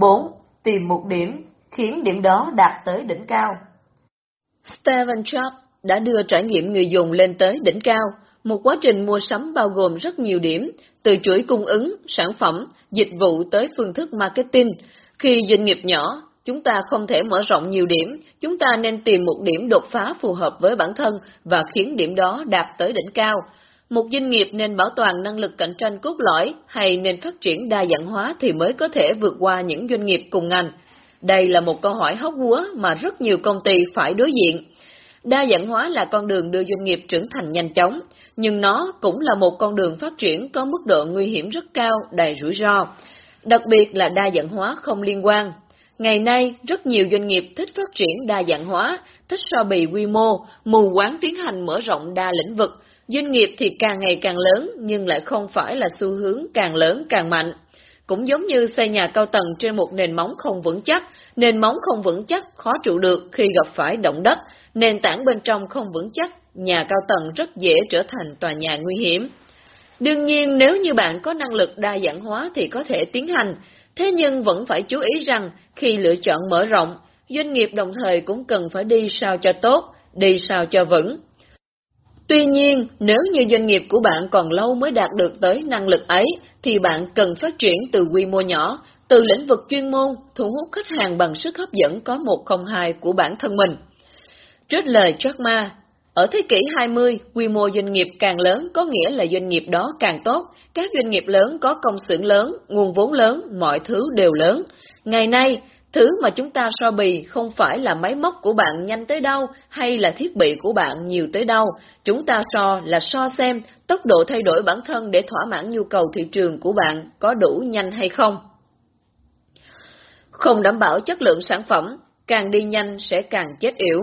4. Tìm một điểm, khiến điểm đó đạt tới đỉnh cao. Steven Jobs đã đưa trải nghiệm người dùng lên tới đỉnh cao, một quá trình mua sắm bao gồm rất nhiều điểm, từ chuỗi cung ứng, sản phẩm, dịch vụ tới phương thức marketing. Khi doanh nghiệp nhỏ, chúng ta không thể mở rộng nhiều điểm, chúng ta nên tìm một điểm đột phá phù hợp với bản thân và khiến điểm đó đạt tới đỉnh cao. Một doanh nghiệp nên bảo toàn năng lực cạnh tranh cốt lõi hay nên phát triển đa dạng hóa thì mới có thể vượt qua những doanh nghiệp cùng ngành? Đây là một câu hỏi hóc búa mà rất nhiều công ty phải đối diện. Đa dạng hóa là con đường đưa doanh nghiệp trưởng thành nhanh chóng, nhưng nó cũng là một con đường phát triển có mức độ nguy hiểm rất cao, đầy rủi ro. Đặc biệt là đa dạng hóa không liên quan. Ngày nay, rất nhiều doanh nghiệp thích phát triển đa dạng hóa, thích so bì quy mô, mù quáng tiến hành mở rộng đa lĩnh vực. Doanh nghiệp thì càng ngày càng lớn, nhưng lại không phải là xu hướng càng lớn càng mạnh. Cũng giống như xây nhà cao tầng trên một nền móng không vững chắc, nền móng không vững chắc khó trụ được khi gặp phải động đất, nền tảng bên trong không vững chắc, nhà cao tầng rất dễ trở thành tòa nhà nguy hiểm. Đương nhiên nếu như bạn có năng lực đa dạng hóa thì có thể tiến hành, thế nhưng vẫn phải chú ý rằng khi lựa chọn mở rộng, doanh nghiệp đồng thời cũng cần phải đi sao cho tốt, đi sao cho vững. Tuy nhiên, nếu như doanh nghiệp của bạn còn lâu mới đạt được tới năng lực ấy, thì bạn cần phát triển từ quy mô nhỏ, từ lĩnh vực chuyên môn, thu hút khách hàng bằng sức hấp dẫn có 102 của bản thân mình. Trích lời Jack Ma, ở thế kỷ 20, quy mô doanh nghiệp càng lớn có nghĩa là doanh nghiệp đó càng tốt, các doanh nghiệp lớn có công xưởng lớn, nguồn vốn lớn, mọi thứ đều lớn. Ngày nay, thứ mà chúng ta so bì không phải là máy móc của bạn nhanh tới đâu hay là thiết bị của bạn nhiều tới đâu, chúng ta so là so xem tốc độ thay đổi bản thân để thỏa mãn nhu cầu thị trường của bạn có đủ nhanh hay không. Không đảm bảo chất lượng sản phẩm, càng đi nhanh sẽ càng chết yểu.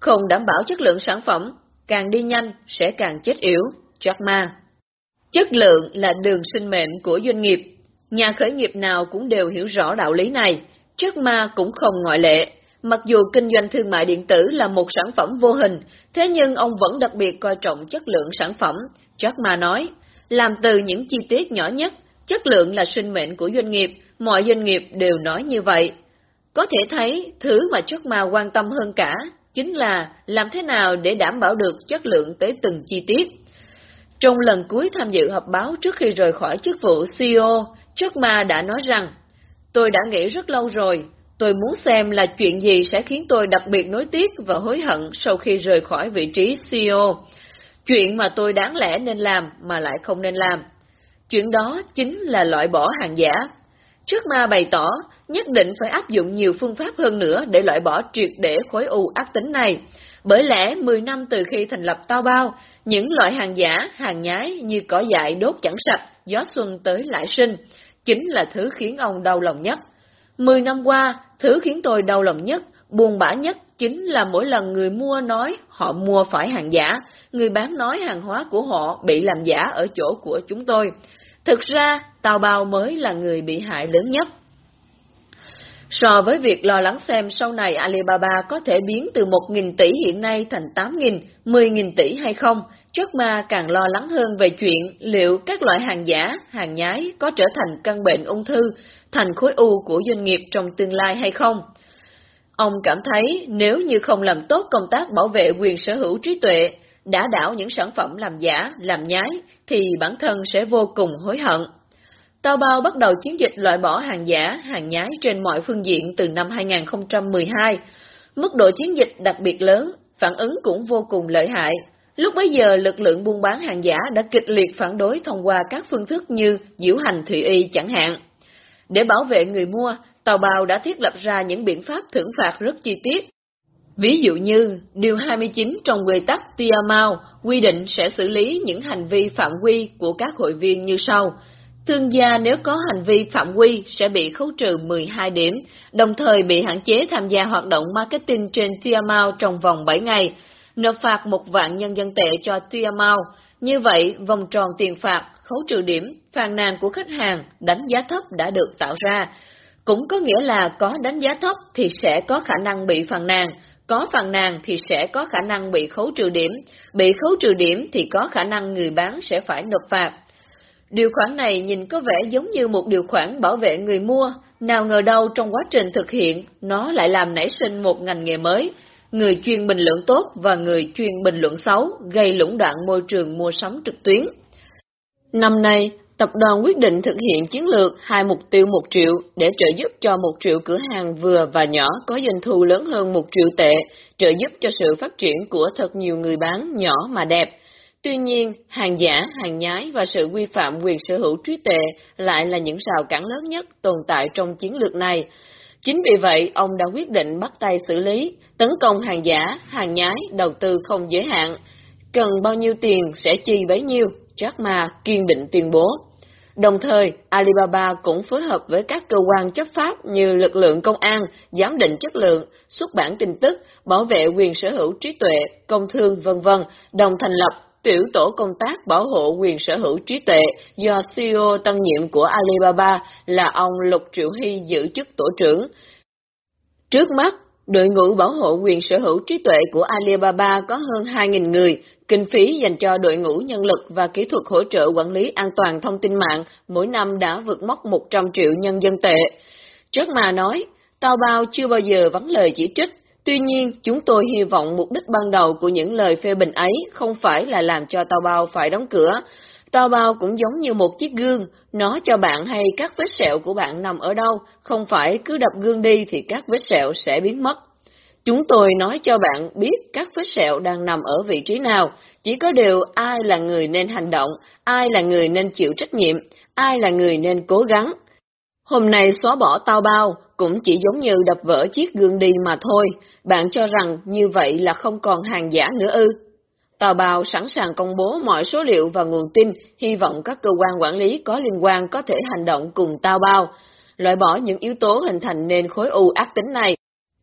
Không đảm bảo chất lượng sản phẩm, càng đi nhanh sẽ càng chết yểu. Jack Ma Chất lượng là đường sinh mệnh của doanh nghiệp. Nhà khởi nghiệp nào cũng đều hiểu rõ đạo lý này. Jack Ma cũng không ngoại lệ. Mặc dù kinh doanh thương mại điện tử là một sản phẩm vô hình, thế nhưng ông vẫn đặc biệt coi trọng chất lượng sản phẩm. Jack Ma nói, làm từ những chi tiết nhỏ nhất, chất lượng là sinh mệnh của doanh nghiệp, mọi doanh nghiệp đều nói như vậy. Có thể thấy, thứ mà Jack Ma quan tâm hơn cả chính là làm thế nào để đảm bảo được chất lượng tới từng chi tiết. Trong lần cuối tham dự họp báo trước khi rời khỏi chức vụ CEO, Jack Ma đã nói rằng, Tôi đã nghĩ rất lâu rồi, tôi muốn xem là chuyện gì sẽ khiến tôi đặc biệt nối tiếc và hối hận sau khi rời khỏi vị trí CEO. Chuyện mà tôi đáng lẽ nên làm mà lại không nên làm. Chuyện đó chính là loại bỏ hàng giả. Trước ma bày tỏ, nhất định phải áp dụng nhiều phương pháp hơn nữa để loại bỏ triệt để khối u ác tính này. Bởi lẽ 10 năm từ khi thành lập Tao Bao, những loại hàng giả, hàng nhái như cỏ dại đốt chẳng sạch, gió xuân tới lại sinh, chính là thứ khiến ông đau lòng nhất. Mười năm qua, thứ khiến tôi đau lòng nhất, buồn bã nhất chính là mỗi lần người mua nói họ mua phải hàng giả, người bán nói hàng hóa của họ bị làm giả ở chỗ của chúng tôi. Thực ra, Tào Bao mới là người bị hại lớn nhất. So với việc lo lắng xem sau này Alibaba có thể biến từ 1.000 tỷ hiện nay thành 8.000, 10.000 tỷ hay không, Chất Ma càng lo lắng hơn về chuyện liệu các loại hàng giả, hàng nhái có trở thành căn bệnh ung thư, thành khối u của doanh nghiệp trong tương lai hay không. Ông cảm thấy nếu như không làm tốt công tác bảo vệ quyền sở hữu trí tuệ, đã đảo những sản phẩm làm giả, làm nhái, thì bản thân sẽ vô cùng hối hận. Tao Bao bắt đầu chiến dịch loại bỏ hàng giả, hàng nhái trên mọi phương diện từ năm 2012. Mức độ chiến dịch đặc biệt lớn, phản ứng cũng vô cùng lợi hại. Lúc bấy giờ, lực lượng buôn bán hàng giả đã kịch liệt phản đối thông qua các phương thức như diễu hành thủy y chẳng hạn. Để bảo vệ người mua, Tàu Bào đã thiết lập ra những biện pháp thưởng phạt rất chi tiết. Ví dụ như, Điều 29 trong quy tắc Tiamao quy định sẽ xử lý những hành vi phạm quy của các hội viên như sau. Thương gia nếu có hành vi phạm quy sẽ bị khấu trừ 12 điểm, đồng thời bị hạn chế tham gia hoạt động marketing trên Tiamao trong vòng 7 ngày, nộp phạt một vạn nhân dân tệ cho Tiamao. Như vậy, vòng tròn tiền phạt, khấu trừ điểm, phàn nàn của khách hàng, đánh giá thấp đã được tạo ra. Cũng có nghĩa là có đánh giá thấp thì sẽ có khả năng bị phàn nàn, có phàn nàn thì sẽ có khả năng bị khấu trừ điểm, bị khấu trừ điểm thì có khả năng người bán sẽ phải nộp phạt. Điều khoản này nhìn có vẻ giống như một điều khoản bảo vệ người mua, nào ngờ đâu trong quá trình thực hiện, nó lại làm nảy sinh một ngành nghề mới, người chuyên bình luận tốt và người chuyên bình luận xấu, gây lũng đoạn môi trường mua sắm trực tuyến. Năm nay, tập đoàn quyết định thực hiện chiến lược hai mục tiêu một triệu để trợ giúp cho một triệu cửa hàng vừa và nhỏ có doanh thu lớn hơn một triệu tệ, trợ giúp cho sự phát triển của thật nhiều người bán nhỏ mà đẹp. Tuy nhiên, hàng giả, hàng nhái và sự vi phạm quyền sở hữu trí tuệ lại là những rào cản lớn nhất tồn tại trong chiến lược này. Chính vì vậy, ông đã quyết định bắt tay xử lý, tấn công hàng giả, hàng nhái, đầu tư không giới hạn. Cần bao nhiêu tiền sẽ chi bấy nhiêu, Jack Ma kiên định tuyên bố. Đồng thời, Alibaba cũng phối hợp với các cơ quan chấp pháp như lực lượng công an, giám định chất lượng, xuất bản tin tức, bảo vệ quyền sở hữu trí tuệ, công thương vân vân, đồng thành lập tiểu tổ công tác bảo hộ quyền sở hữu trí tuệ do CEO tân nhiệm của Alibaba là ông Lục Triệu Hy giữ chức tổ trưởng. Trước mắt, đội ngũ bảo hộ quyền sở hữu trí tuệ của Alibaba có hơn 2.000 người, kinh phí dành cho đội ngũ nhân lực và kỹ thuật hỗ trợ quản lý an toàn thông tin mạng mỗi năm đã vượt mốc 100 triệu nhân dân tệ. Trước mà nói, Tao Bao chưa bao giờ vắng lời chỉ trích, Tuy nhiên, chúng tôi hy vọng mục đích ban đầu của những lời phê bình ấy không phải là làm cho tàu bao phải đóng cửa. Tàu bao cũng giống như một chiếc gương, nó cho bạn hay các vết sẹo của bạn nằm ở đâu, không phải cứ đập gương đi thì các vết sẹo sẽ biến mất. Chúng tôi nói cho bạn biết các vết sẹo đang nằm ở vị trí nào, chỉ có điều ai là người nên hành động, ai là người nên chịu trách nhiệm, ai là người nên cố gắng. Hôm nay xóa bỏ tao bao, cũng chỉ giống như đập vỡ chiếc gương đi mà thôi, bạn cho rằng như vậy là không còn hàng giả nữa ư. Tàu bào sẵn sàng công bố mọi số liệu và nguồn tin, hy vọng các cơ quan quản lý có liên quan có thể hành động cùng tàu bao, loại bỏ những yếu tố hình thành nên khối u ác tính này,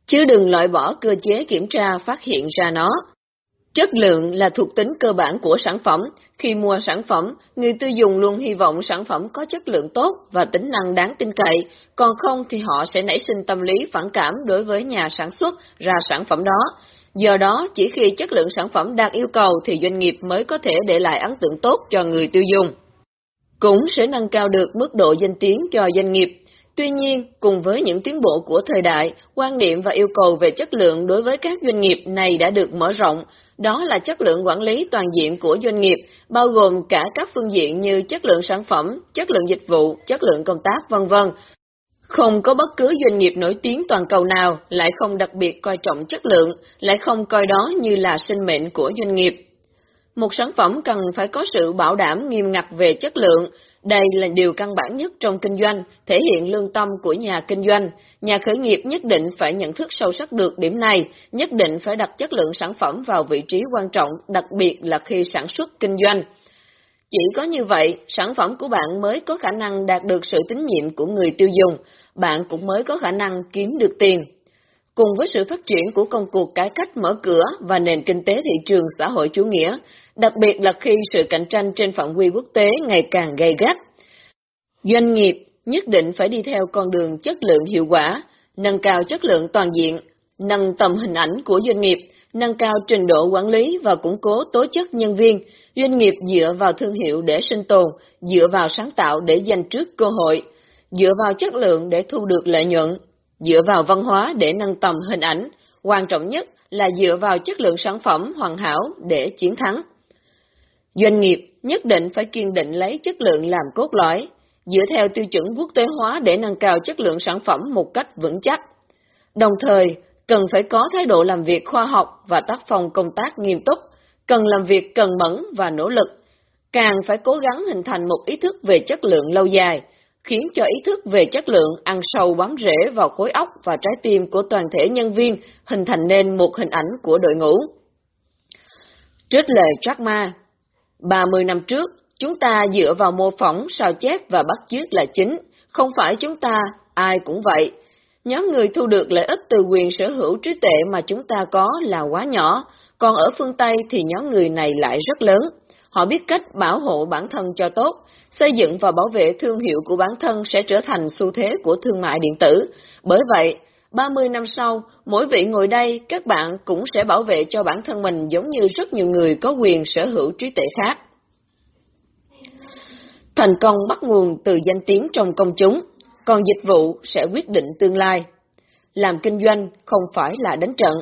chứ đừng loại bỏ cơ chế kiểm tra phát hiện ra nó. Chất lượng là thuộc tính cơ bản của sản phẩm. Khi mua sản phẩm, người tiêu dùng luôn hy vọng sản phẩm có chất lượng tốt và tính năng đáng tin cậy, còn không thì họ sẽ nảy sinh tâm lý phản cảm đối với nhà sản xuất ra sản phẩm đó. Do đó, chỉ khi chất lượng sản phẩm đạt yêu cầu thì doanh nghiệp mới có thể để lại ấn tượng tốt cho người tiêu dùng. Cũng sẽ nâng cao được mức độ danh tiếng cho doanh nghiệp Tuy nhiên, cùng với những tiến bộ của thời đại, quan niệm và yêu cầu về chất lượng đối với các doanh nghiệp này đã được mở rộng, đó là chất lượng quản lý toàn diện của doanh nghiệp, bao gồm cả các phương diện như chất lượng sản phẩm, chất lượng dịch vụ, chất lượng công tác, vân vân. Không có bất cứ doanh nghiệp nổi tiếng toàn cầu nào lại không đặc biệt coi trọng chất lượng, lại không coi đó như là sinh mệnh của doanh nghiệp. Một sản phẩm cần phải có sự bảo đảm nghiêm ngặt về chất lượng, đây là điều căn bản nhất trong kinh doanh, thể hiện lương tâm của nhà kinh doanh. Nhà khởi nghiệp nhất định phải nhận thức sâu sắc được điểm này, nhất định phải đặt chất lượng sản phẩm vào vị trí quan trọng, đặc biệt là khi sản xuất kinh doanh. Chỉ có như vậy, sản phẩm của bạn mới có khả năng đạt được sự tín nhiệm của người tiêu dùng, bạn cũng mới có khả năng kiếm được tiền. Cùng với sự phát triển của công cuộc cải cách mở cửa và nền kinh tế thị trường xã hội chủ nghĩa, đặc biệt là khi sự cạnh tranh trên phạm vi quốc tế ngày càng gay gắt. Doanh nghiệp nhất định phải đi theo con đường chất lượng hiệu quả, nâng cao chất lượng toàn diện, nâng tầm hình ảnh của doanh nghiệp, nâng cao trình độ quản lý và củng cố tố chất nhân viên. Doanh nghiệp dựa vào thương hiệu để sinh tồn, dựa vào sáng tạo để giành trước cơ hội, dựa vào chất lượng để thu được lợi nhuận, dựa vào văn hóa để nâng tầm hình ảnh, quan trọng nhất là dựa vào chất lượng sản phẩm hoàn hảo để chiến thắng. Doanh nghiệp nhất định phải kiên định lấy chất lượng làm cốt lõi, dựa theo tiêu chuẩn quốc tế hóa để nâng cao chất lượng sản phẩm một cách vững chắc. Đồng thời, cần phải có thái độ làm việc khoa học và tác phong công tác nghiêm túc, cần làm việc cần mẫn và nỗ lực, càng phải cố gắng hình thành một ý thức về chất lượng lâu dài, khiến cho ý thức về chất lượng ăn sâu bám rễ vào khối óc và trái tim của toàn thể nhân viên, hình thành nên một hình ảnh của đội ngũ. Trích lời Jack Ma 30 năm trước, chúng ta dựa vào mô phỏng, sao chép và bắt chước là chính, không phải chúng ta, ai cũng vậy. Nhóm người thu được lợi ích từ quyền sở hữu trí tuệ mà chúng ta có là quá nhỏ, còn ở phương Tây thì nhóm người này lại rất lớn. Họ biết cách bảo hộ bản thân cho tốt, xây dựng và bảo vệ thương hiệu của bản thân sẽ trở thành xu thế của thương mại điện tử. Bởi vậy, 30 năm sau, mỗi vị ngồi đây, các bạn cũng sẽ bảo vệ cho bản thân mình giống như rất nhiều người có quyền sở hữu trí tuệ khác. Thành công bắt nguồn từ danh tiếng trong công chúng. còn dịch vụ sẽ quyết định tương lai. Làm kinh doanh không phải là đánh trận,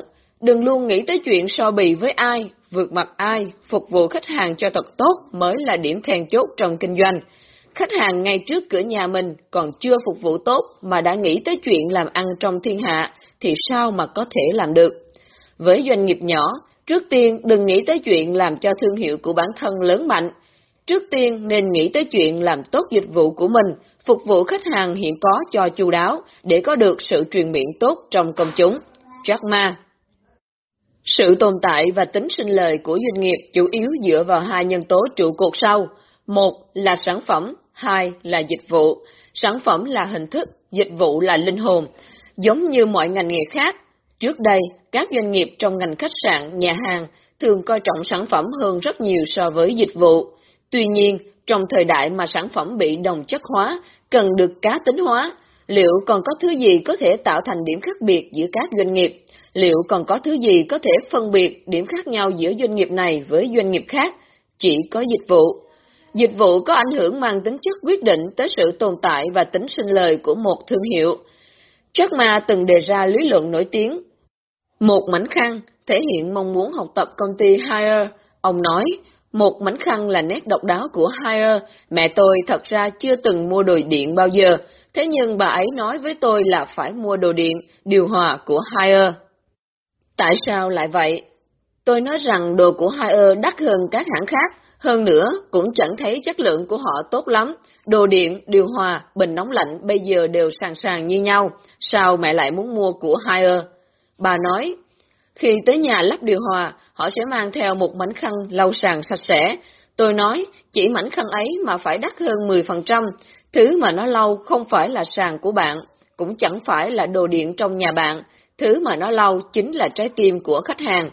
đừng luôn nghĩ tới chuyện so bì với ai, vượt mặt ai, phục vụ khách hàng cho thật tốt mới là điểm then chốt trong kinh doanh. Khách hàng ngay trước cửa nhà mình còn chưa phục vụ tốt mà đã nghĩ tới chuyện làm ăn trong thiên hạ, thì sao mà có thể làm được? Với doanh nghiệp nhỏ, trước tiên đừng nghĩ tới chuyện làm cho thương hiệu của bản thân lớn mạnh. Trước tiên nên nghĩ tới chuyện làm tốt dịch vụ của mình, phục vụ khách hàng hiện có cho chu đáo để có được sự truyền miệng tốt trong công chúng. Jack Ma sự tồn tại và tính sinh lời của doanh nghiệp chủ yếu dựa vào hai nhân tố trụ cột sau. Một là sản phẩm, hai là dịch vụ. Sản phẩm là hình thức, dịch vụ là linh hồn. Giống như mọi ngành nghề khác, trước đây các doanh nghiệp trong ngành khách sạn, nhà hàng thường coi trọng sản phẩm hơn rất nhiều so với dịch vụ. Tuy nhiên, trong thời đại mà sản phẩm bị đồng chất hóa, cần được cá tính hóa, liệu còn có thứ gì có thể tạo thành điểm khác biệt giữa các doanh nghiệp? Liệu còn có thứ gì có thể phân biệt điểm khác nhau giữa doanh nghiệp này với doanh nghiệp khác? Chỉ có dịch vụ. Dịch vụ có ảnh hưởng mang tính chất quyết định tới sự tồn tại và tính sinh lời của một thương hiệu. Jack Ma từng đề ra lý luận nổi tiếng. Một mảnh khăn thể hiện mong muốn học tập công ty Hire. Ông nói, một mảnh khăn là nét độc đáo của Hire. Mẹ tôi thật ra chưa từng mua đồ điện bao giờ, thế nhưng bà ấy nói với tôi là phải mua đồ điện, điều hòa của Hire. Tại sao lại vậy? Tôi nói rằng đồ của Hire đắt hơn các hãng khác, hơn nữa, cũng chẳng thấy chất lượng của họ tốt lắm. Đồ điện, điều hòa, bình nóng lạnh bây giờ đều sàng sàng như nhau. Sao mẹ lại muốn mua của Hire? Bà nói, khi tới nhà lắp điều hòa, họ sẽ mang theo một mảnh khăn lau sàn sạch sẽ. Tôi nói, chỉ mảnh khăn ấy mà phải đắt hơn 10%, thứ mà nó lau không phải là sàn của bạn, cũng chẳng phải là đồ điện trong nhà bạn, thứ mà nó lau chính là trái tim của khách hàng.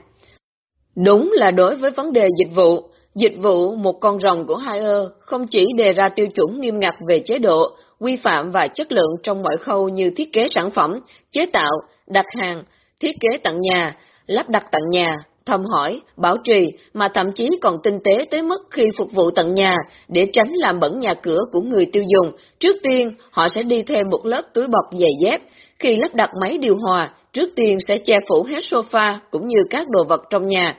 Đúng là đối với vấn đề dịch vụ, Dịch vụ một con rồng của Hire không chỉ đề ra tiêu chuẩn nghiêm ngặt về chế độ, quy phạm và chất lượng trong mọi khâu như thiết kế sản phẩm, chế tạo, đặt hàng, thiết kế tận nhà, lắp đặt tận nhà, thăm hỏi, bảo trì, mà thậm chí còn tinh tế tới mức khi phục vụ tận nhà để tránh làm bẩn nhà cửa của người tiêu dùng. Trước tiên, họ sẽ đi thêm một lớp túi bọc giày dép. Khi lắp đặt máy điều hòa, trước tiên sẽ che phủ hết sofa cũng như các đồ vật trong nhà,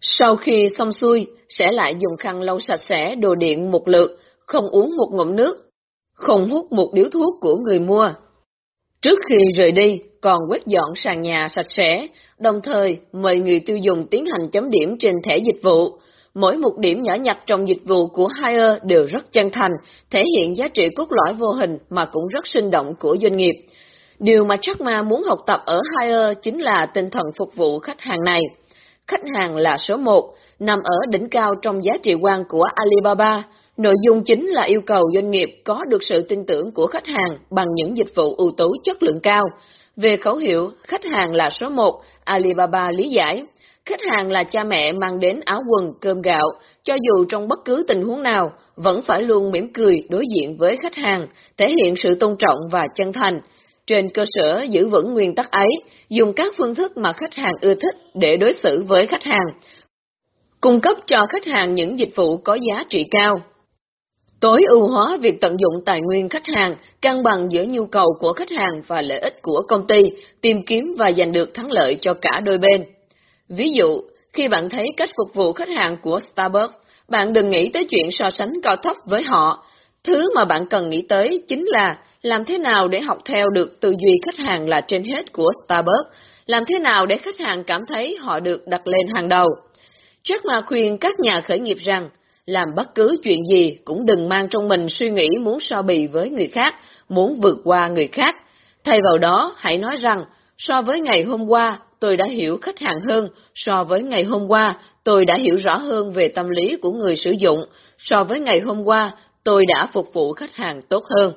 sau khi xong xuôi, sẽ lại dùng khăn lau sạch sẽ đồ điện một lượt, không uống một ngụm nước, không hút một điếu thuốc của người mua. Trước khi rời đi, còn quét dọn sàn nhà sạch sẽ, đồng thời mời người tiêu dùng tiến hành chấm điểm trên thẻ dịch vụ. Mỗi một điểm nhỏ nhặt trong dịch vụ của Hire đều rất chân thành, thể hiện giá trị cốt lõi vô hình mà cũng rất sinh động của doanh nghiệp. Điều mà Jack Ma muốn học tập ở Hire chính là tinh thần phục vụ khách hàng này khách hàng là số một, nằm ở đỉnh cao trong giá trị quan của Alibaba. Nội dung chính là yêu cầu doanh nghiệp có được sự tin tưởng của khách hàng bằng những dịch vụ ưu tú chất lượng cao. Về khẩu hiệu, khách hàng là số một, Alibaba lý giải. Khách hàng là cha mẹ mang đến áo quần, cơm gạo, cho dù trong bất cứ tình huống nào, vẫn phải luôn mỉm cười đối diện với khách hàng, thể hiện sự tôn trọng và chân thành. Trên cơ sở giữ vững nguyên tắc ấy, dùng các phương thức mà khách hàng ưa thích để đối xử với khách hàng, cung cấp cho khách hàng những dịch vụ có giá trị cao. Tối ưu hóa việc tận dụng tài nguyên khách hàng, cân bằng giữa nhu cầu của khách hàng và lợi ích của công ty, tìm kiếm và giành được thắng lợi cho cả đôi bên. Ví dụ, khi bạn thấy cách phục vụ khách hàng của Starbucks, bạn đừng nghĩ tới chuyện so sánh cao thấp với họ. Thứ mà bạn cần nghĩ tới chính là làm thế nào để học theo được tư duy khách hàng là trên hết của Starbucks? Làm thế nào để khách hàng cảm thấy họ được đặt lên hàng đầu? Jack Ma khuyên các nhà khởi nghiệp rằng, làm bất cứ chuyện gì cũng đừng mang trong mình suy nghĩ muốn so bì với người khác, muốn vượt qua người khác. Thay vào đó, hãy nói rằng, so với ngày hôm qua, tôi đã hiểu khách hàng hơn, so với ngày hôm qua, tôi đã hiểu rõ hơn về tâm lý của người sử dụng, so với ngày hôm qua, tôi đã phục vụ khách hàng tốt hơn.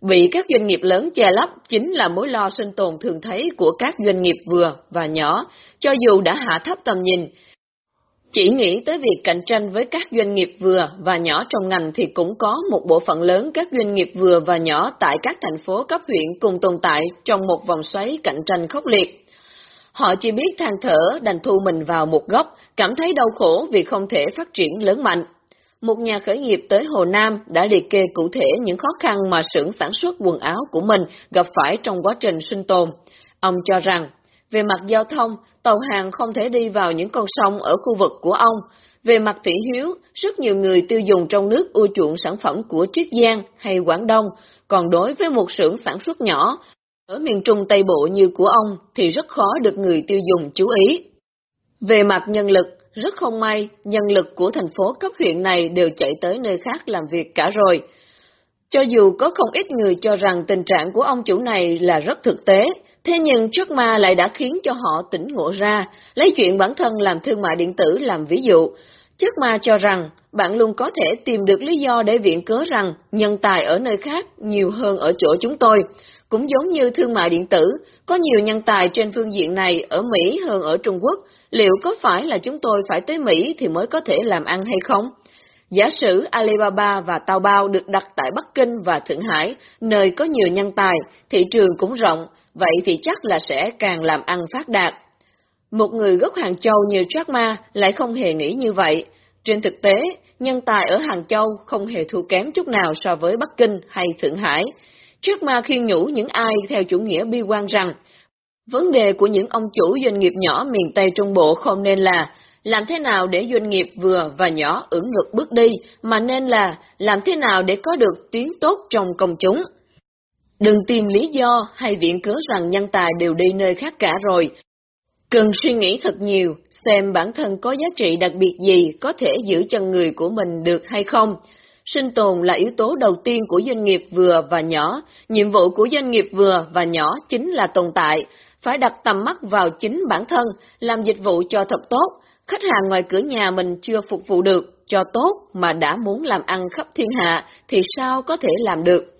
Bị các doanh nghiệp lớn che lấp chính là mối lo sinh tồn thường thấy của các doanh nghiệp vừa và nhỏ, cho dù đã hạ thấp tầm nhìn. Chỉ nghĩ tới việc cạnh tranh với các doanh nghiệp vừa và nhỏ trong ngành thì cũng có một bộ phận lớn các doanh nghiệp vừa và nhỏ tại các thành phố cấp huyện cùng tồn tại trong một vòng xoáy cạnh tranh khốc liệt. Họ chỉ biết than thở đành thu mình vào một góc, cảm thấy đau khổ vì không thể phát triển lớn mạnh. một nhà khởi nghiệp tới Hồ Nam đã liệt kê cụ thể những khó khăn mà xưởng sản xuất quần áo của mình gặp phải trong quá trình sinh tồn. Ông cho rằng, về mặt giao thông, tàu hàng không thể đi vào những con sông ở khu vực của ông. Về mặt thị hiếu, rất nhiều người tiêu dùng trong nước ưa chuộng sản phẩm của Triết Giang hay Quảng Đông, còn đối với một xưởng sản xuất nhỏ ở miền Trung Tây Bộ như của ông thì rất khó được người tiêu dùng chú ý. Về mặt nhân lực, rất không may, nhân lực của thành phố cấp huyện này đều chạy tới nơi khác làm việc cả rồi. Cho dù có không ít người cho rằng tình trạng của ông chủ này là rất thực tế, thế nhưng trước ma lại đã khiến cho họ tỉnh ngộ ra, lấy chuyện bản thân làm thương mại điện tử làm ví dụ. Trước ma cho rằng bạn luôn có thể tìm được lý do để viện cớ rằng nhân tài ở nơi khác nhiều hơn ở chỗ chúng tôi. Cũng giống như thương mại điện tử, có nhiều nhân tài trên phương diện này ở Mỹ hơn ở Trung Quốc, liệu có phải là chúng tôi phải tới Mỹ thì mới có thể làm ăn hay không? Giả sử Alibaba và Taobao được đặt tại Bắc Kinh và Thượng Hải, nơi có nhiều nhân tài, thị trường cũng rộng, vậy thì chắc là sẽ càng làm ăn phát đạt. Một người gốc Hàng Châu như Jack Ma lại không hề nghĩ như vậy. Trên thực tế, nhân tài ở Hàng Châu không hề thua kém chút nào so với Bắc Kinh hay Thượng Hải. Jack Ma khiên nhủ những ai theo chủ nghĩa bi quan rằng, vấn đề của những ông chủ doanh nghiệp nhỏ miền Tây Trung Bộ không nên là làm thế nào để doanh nghiệp vừa và nhỏ ưỡn ngực bước đi, mà nên là làm thế nào để có được tiếng tốt trong công chúng. Đừng tìm lý do hay viện cớ rằng nhân tài đều đi nơi khác cả rồi. Cần suy nghĩ thật nhiều, xem bản thân có giá trị đặc biệt gì có thể giữ chân người của mình được hay không. Sinh tồn là yếu tố đầu tiên của doanh nghiệp vừa và nhỏ, nhiệm vụ của doanh nghiệp vừa và nhỏ chính là tồn tại, phải đặt tầm mắt vào chính bản thân, làm dịch vụ cho thật tốt. Khách hàng ngoài cửa nhà mình chưa phục vụ được, cho tốt mà đã muốn làm ăn khắp thiên hạ thì sao có thể làm được.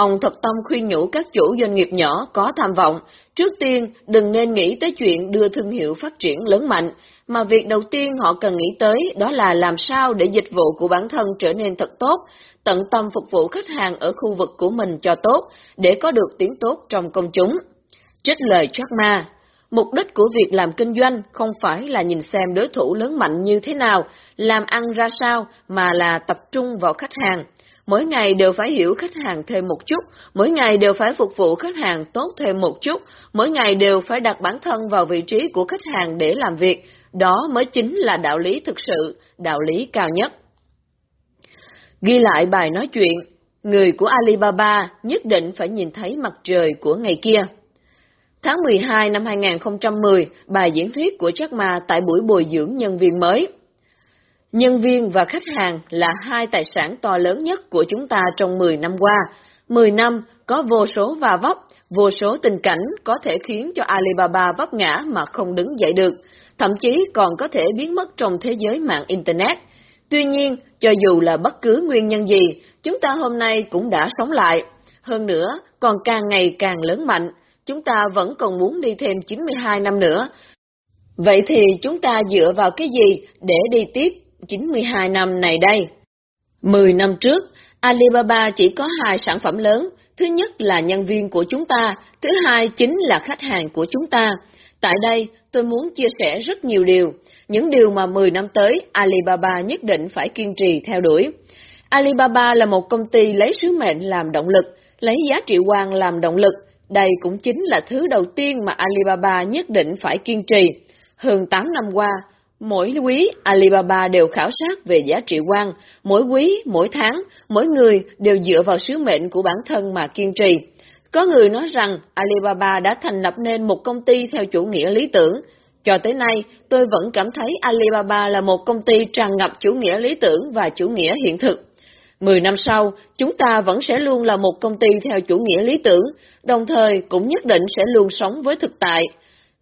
Ông thật tâm khuyên nhủ các chủ doanh nghiệp nhỏ có tham vọng, trước tiên đừng nên nghĩ tới chuyện đưa thương hiệu phát triển lớn mạnh, mà việc đầu tiên họ cần nghĩ tới đó là làm sao để dịch vụ của bản thân trở nên thật tốt, tận tâm phục vụ khách hàng ở khu vực của mình cho tốt, để có được tiếng tốt trong công chúng. Trích lời Jack Ma Mục đích của việc làm kinh doanh không phải là nhìn xem đối thủ lớn mạnh như thế nào, làm ăn ra sao, mà là tập trung vào khách hàng. Mỗi ngày đều phải hiểu khách hàng thêm một chút, mỗi ngày đều phải phục vụ khách hàng tốt thêm một chút, mỗi ngày đều phải đặt bản thân vào vị trí của khách hàng để làm việc. Đó mới chính là đạo lý thực sự, đạo lý cao nhất. Ghi lại bài nói chuyện, người của Alibaba nhất định phải nhìn thấy mặt trời của ngày kia. Tháng 12 năm 2010, bài diễn thuyết của Jack Ma tại buổi bồi dưỡng nhân viên mới. Nhân viên và khách hàng là hai tài sản to lớn nhất của chúng ta trong 10 năm qua. 10 năm có vô số va vấp, vô số tình cảnh có thể khiến cho Alibaba vấp ngã mà không đứng dậy được, thậm chí còn có thể biến mất trong thế giới mạng Internet. Tuy nhiên, cho dù là bất cứ nguyên nhân gì, chúng ta hôm nay cũng đã sống lại. Hơn nữa, còn càng ngày càng lớn mạnh, chúng ta vẫn còn muốn đi thêm 92 năm nữa. Vậy thì chúng ta dựa vào cái gì để đi tiếp 92 năm này đây? 10 năm trước, Alibaba chỉ có hai sản phẩm lớn, thứ nhất là nhân viên của chúng ta, thứ hai chính là khách hàng của chúng ta. Tại đây, tôi muốn chia sẻ rất nhiều điều, những điều mà 10 năm tới Alibaba nhất định phải kiên trì theo đuổi. Alibaba là một công ty lấy sứ mệnh làm động lực, lấy giá trị quan làm động lực, đây cũng chính là thứ đầu tiên mà Alibaba nhất định phải kiên trì. Hơn 8 năm qua, mỗi quý Alibaba đều khảo sát về giá trị quan, mỗi quý, mỗi tháng, mỗi người đều dựa vào sứ mệnh của bản thân mà kiên trì. Có người nói rằng Alibaba đã thành lập nên một công ty theo chủ nghĩa lý tưởng. Cho tới nay, tôi vẫn cảm thấy Alibaba là một công ty tràn ngập chủ nghĩa lý tưởng và chủ nghĩa hiện thực. Mười năm sau, chúng ta vẫn sẽ luôn là một công ty theo chủ nghĩa lý tưởng, đồng thời cũng nhất định sẽ luôn sống với thực tại.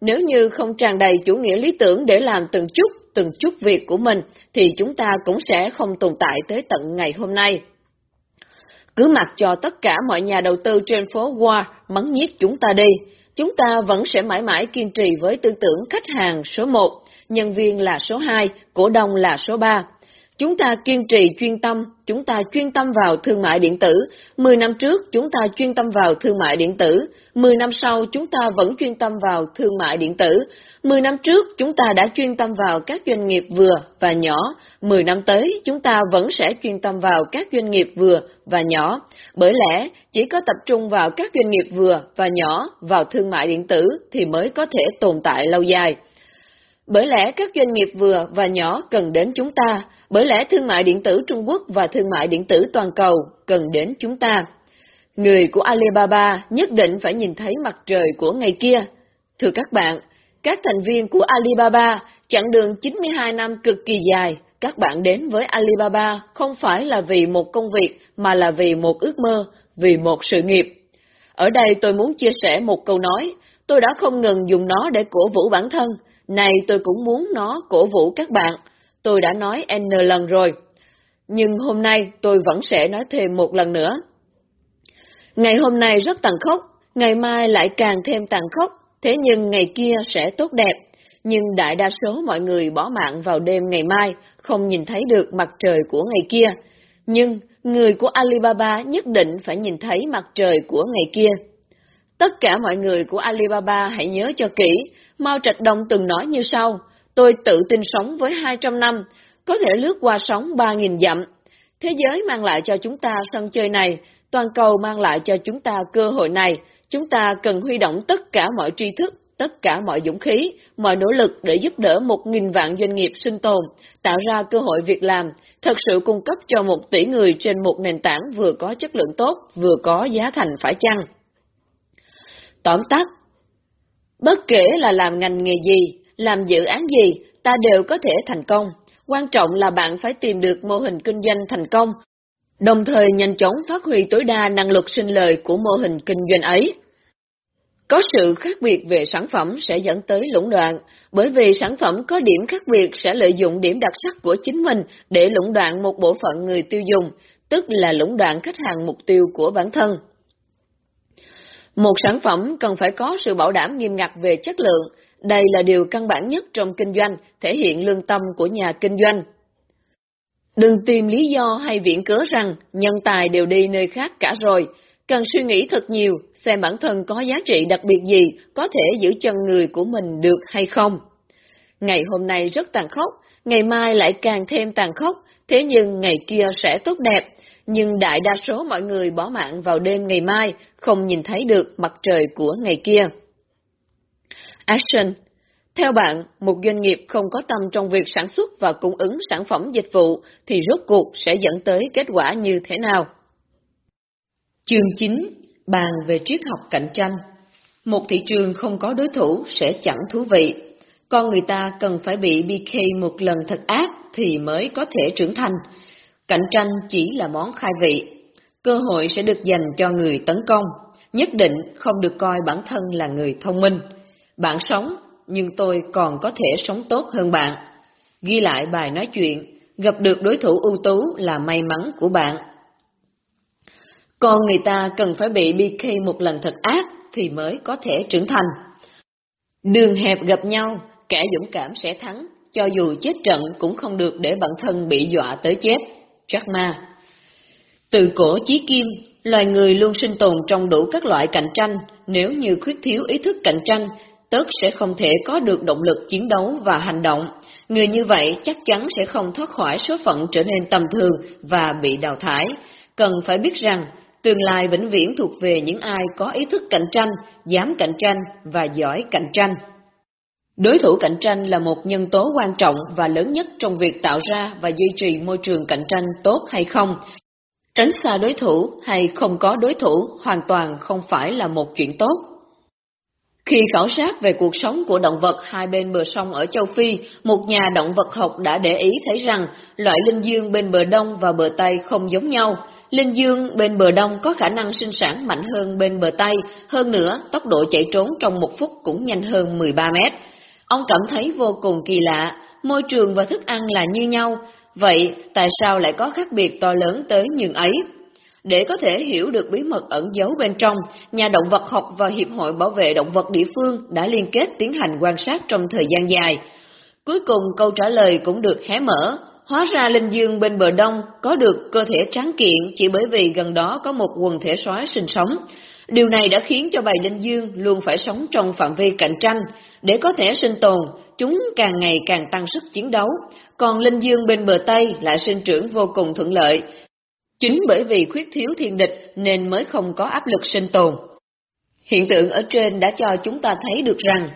Nếu như không tràn đầy chủ nghĩa lý tưởng để làm từng chút, từng chút việc của mình, thì chúng ta cũng sẽ không tồn tại tới tận ngày hôm nay. Cứ mặc cho tất cả mọi nhà đầu tư trên phố Wall mắng nhiếc chúng ta đi, chúng ta vẫn sẽ mãi mãi kiên trì với tư tưởng khách hàng số 1, nhân viên là số 2, cổ đông là số 3 chúng ta kiên trì chuyên tâm, chúng ta chuyên tâm vào thương mại điện tử. 10 năm trước, chúng ta chuyên tâm vào thương mại điện tử. 10 năm sau, chúng ta vẫn chuyên tâm vào thương mại điện tử. 10 năm trước, chúng ta đã chuyên tâm vào các doanh nghiệp vừa và nhỏ. 10 năm tới, chúng ta vẫn sẽ chuyên tâm vào các doanh nghiệp vừa và nhỏ. Bởi lẽ, chỉ có tập trung vào các doanh nghiệp vừa và nhỏ vào thương mại điện tử thì mới có thể tồn tại lâu dài. Bởi lẽ các doanh nghiệp vừa và nhỏ cần đến chúng ta, bởi lẽ thương mại điện tử Trung Quốc và thương mại điện tử toàn cầu cần đến chúng ta. Người của Alibaba nhất định phải nhìn thấy mặt trời của ngày kia. Thưa các bạn, các thành viên của Alibaba chặng đường 92 năm cực kỳ dài, các bạn đến với Alibaba không phải là vì một công việc mà là vì một ước mơ, vì một sự nghiệp. Ở đây tôi muốn chia sẻ một câu nói, tôi đã không ngừng dùng nó để cổ vũ bản thân, này tôi cũng muốn nó cổ vũ các bạn, tôi đã nói N lần rồi. Nhưng hôm nay tôi vẫn sẽ nói thêm một lần nữa. Ngày hôm nay rất tàn khốc, ngày mai lại càng thêm tàn khốc, thế nhưng ngày kia sẽ tốt đẹp. Nhưng đại đa số mọi người bỏ mạng vào đêm ngày mai, không nhìn thấy được mặt trời của ngày kia. Nhưng người của Alibaba nhất định phải nhìn thấy mặt trời của ngày kia. Tất cả mọi người của Alibaba hãy nhớ cho kỹ, Mao Trạch Đông từng nói như sau, tôi tự tin sống với 200 năm, có thể lướt qua sóng 3.000 dặm. Thế giới mang lại cho chúng ta sân chơi này, toàn cầu mang lại cho chúng ta cơ hội này, chúng ta cần huy động tất cả mọi tri thức, tất cả mọi dũng khí, mọi nỗ lực để giúp đỡ một nghìn vạn doanh nghiệp sinh tồn, tạo ra cơ hội việc làm, thật sự cung cấp cho một tỷ người trên một nền tảng vừa có chất lượng tốt, vừa có giá thành phải chăng. Tóm tắt, bất kể là làm ngành nghề gì, làm dự án gì, ta đều có thể thành công. Quan trọng là bạn phải tìm được mô hình kinh doanh thành công, đồng thời nhanh chóng phát huy tối đa năng lực sinh lời của mô hình kinh doanh ấy. Có sự khác biệt về sản phẩm sẽ dẫn tới lũng đoạn, bởi vì sản phẩm có điểm khác biệt sẽ lợi dụng điểm đặc sắc của chính mình để lũng đoạn một bộ phận người tiêu dùng, tức là lũng đoạn khách hàng mục tiêu của bản thân. Một sản phẩm cần phải có sự bảo đảm nghiêm ngặt về chất lượng, đây là điều căn bản nhất trong kinh doanh, thể hiện lương tâm của nhà kinh doanh. Đừng tìm lý do hay viện cớ rằng nhân tài đều đi nơi khác cả rồi, cần suy nghĩ thật nhiều, xem bản thân có giá trị đặc biệt gì có thể giữ chân người của mình được hay không. Ngày hôm nay rất tàn khốc, ngày mai lại càng thêm tàn khốc, thế nhưng ngày kia sẽ tốt đẹp, nhưng đại đa số mọi người bỏ mạng vào đêm ngày mai, không nhìn thấy được mặt trời của ngày kia. Action Theo bạn, một doanh nghiệp không có tâm trong việc sản xuất và cung ứng sản phẩm dịch vụ thì rốt cuộc sẽ dẫn tới kết quả như thế nào? Chương 9. Bàn về triết học cạnh tranh Một thị trường không có đối thủ sẽ chẳng thú vị. Con người ta cần phải bị BK một lần thật ác thì mới có thể trưởng thành. Cạnh tranh chỉ là món khai vị. Cơ hội sẽ được dành cho người tấn công. Nhất định không được coi bản thân là người thông minh. Bạn sống, nhưng tôi còn có thể sống tốt hơn bạn. Ghi lại bài nói chuyện, gặp được đối thủ ưu tú là may mắn của bạn. Con người ta cần phải bị BK một lần thật ác thì mới có thể trưởng thành. Đường hẹp gặp nhau, kẻ dũng cảm sẽ thắng, cho dù chết trận cũng không được để bản thân bị dọa tới chết. Jack Ma Từ cổ chí kim, loài người luôn sinh tồn trong đủ các loại cạnh tranh, nếu như khuyết thiếu ý thức cạnh tranh, tất sẽ không thể có được động lực chiến đấu và hành động. Người như vậy chắc chắn sẽ không thoát khỏi số phận trở nên tầm thường và bị đào thải. Cần phải biết rằng, tương lai vĩnh viễn thuộc về những ai có ý thức cạnh tranh, dám cạnh tranh và giỏi cạnh tranh. Đối thủ cạnh tranh là một nhân tố quan trọng và lớn nhất trong việc tạo ra và duy trì môi trường cạnh tranh tốt hay không. Tránh xa đối thủ hay không có đối thủ hoàn toàn không phải là một chuyện tốt. Khi khảo sát về cuộc sống của động vật hai bên bờ sông ở châu Phi, một nhà động vật học đã để ý thấy rằng loại linh dương bên bờ đông và bờ tây không giống nhau. Linh dương bên bờ đông có khả năng sinh sản mạnh hơn bên bờ tây, hơn nữa tốc độ chạy trốn trong một phút cũng nhanh hơn 13 mét. Ông cảm thấy vô cùng kỳ lạ, môi trường và thức ăn là như nhau, vậy tại sao lại có khác biệt to lớn tới nhường ấy? Để có thể hiểu được bí mật ẩn giấu bên trong, nhà động vật học và Hiệp hội Bảo vệ Động vật địa phương đã liên kết tiến hành quan sát trong thời gian dài. Cuối cùng câu trả lời cũng được hé mở, Hóa ra Linh Dương bên bờ đông có được cơ thể tráng kiện chỉ bởi vì gần đó có một quần thể sói sinh sống. Điều này đã khiến cho bài Linh Dương luôn phải sống trong phạm vi cạnh tranh. Để có thể sinh tồn, chúng càng ngày càng tăng sức chiến đấu, còn Linh Dương bên bờ Tây lại sinh trưởng vô cùng thuận lợi. Chính bởi vì khuyết thiếu thiên địch nên mới không có áp lực sinh tồn. Hiện tượng ở trên đã cho chúng ta thấy được rằng,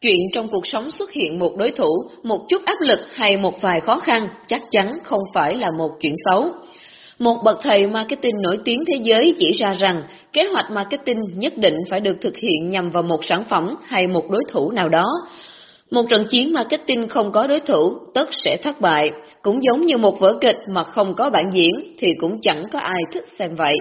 chuyện trong cuộc sống xuất hiện một đối thủ, một chút áp lực hay một vài khó khăn chắc chắn không phải là một chuyện xấu. Một bậc thầy marketing nổi tiếng thế giới chỉ ra rằng kế hoạch marketing nhất định phải được thực hiện nhằm vào một sản phẩm hay một đối thủ nào đó. Một trận chiến marketing không có đối thủ tất sẽ thất bại, cũng giống như một vở kịch mà không có bản diễn thì cũng chẳng có ai thích xem vậy.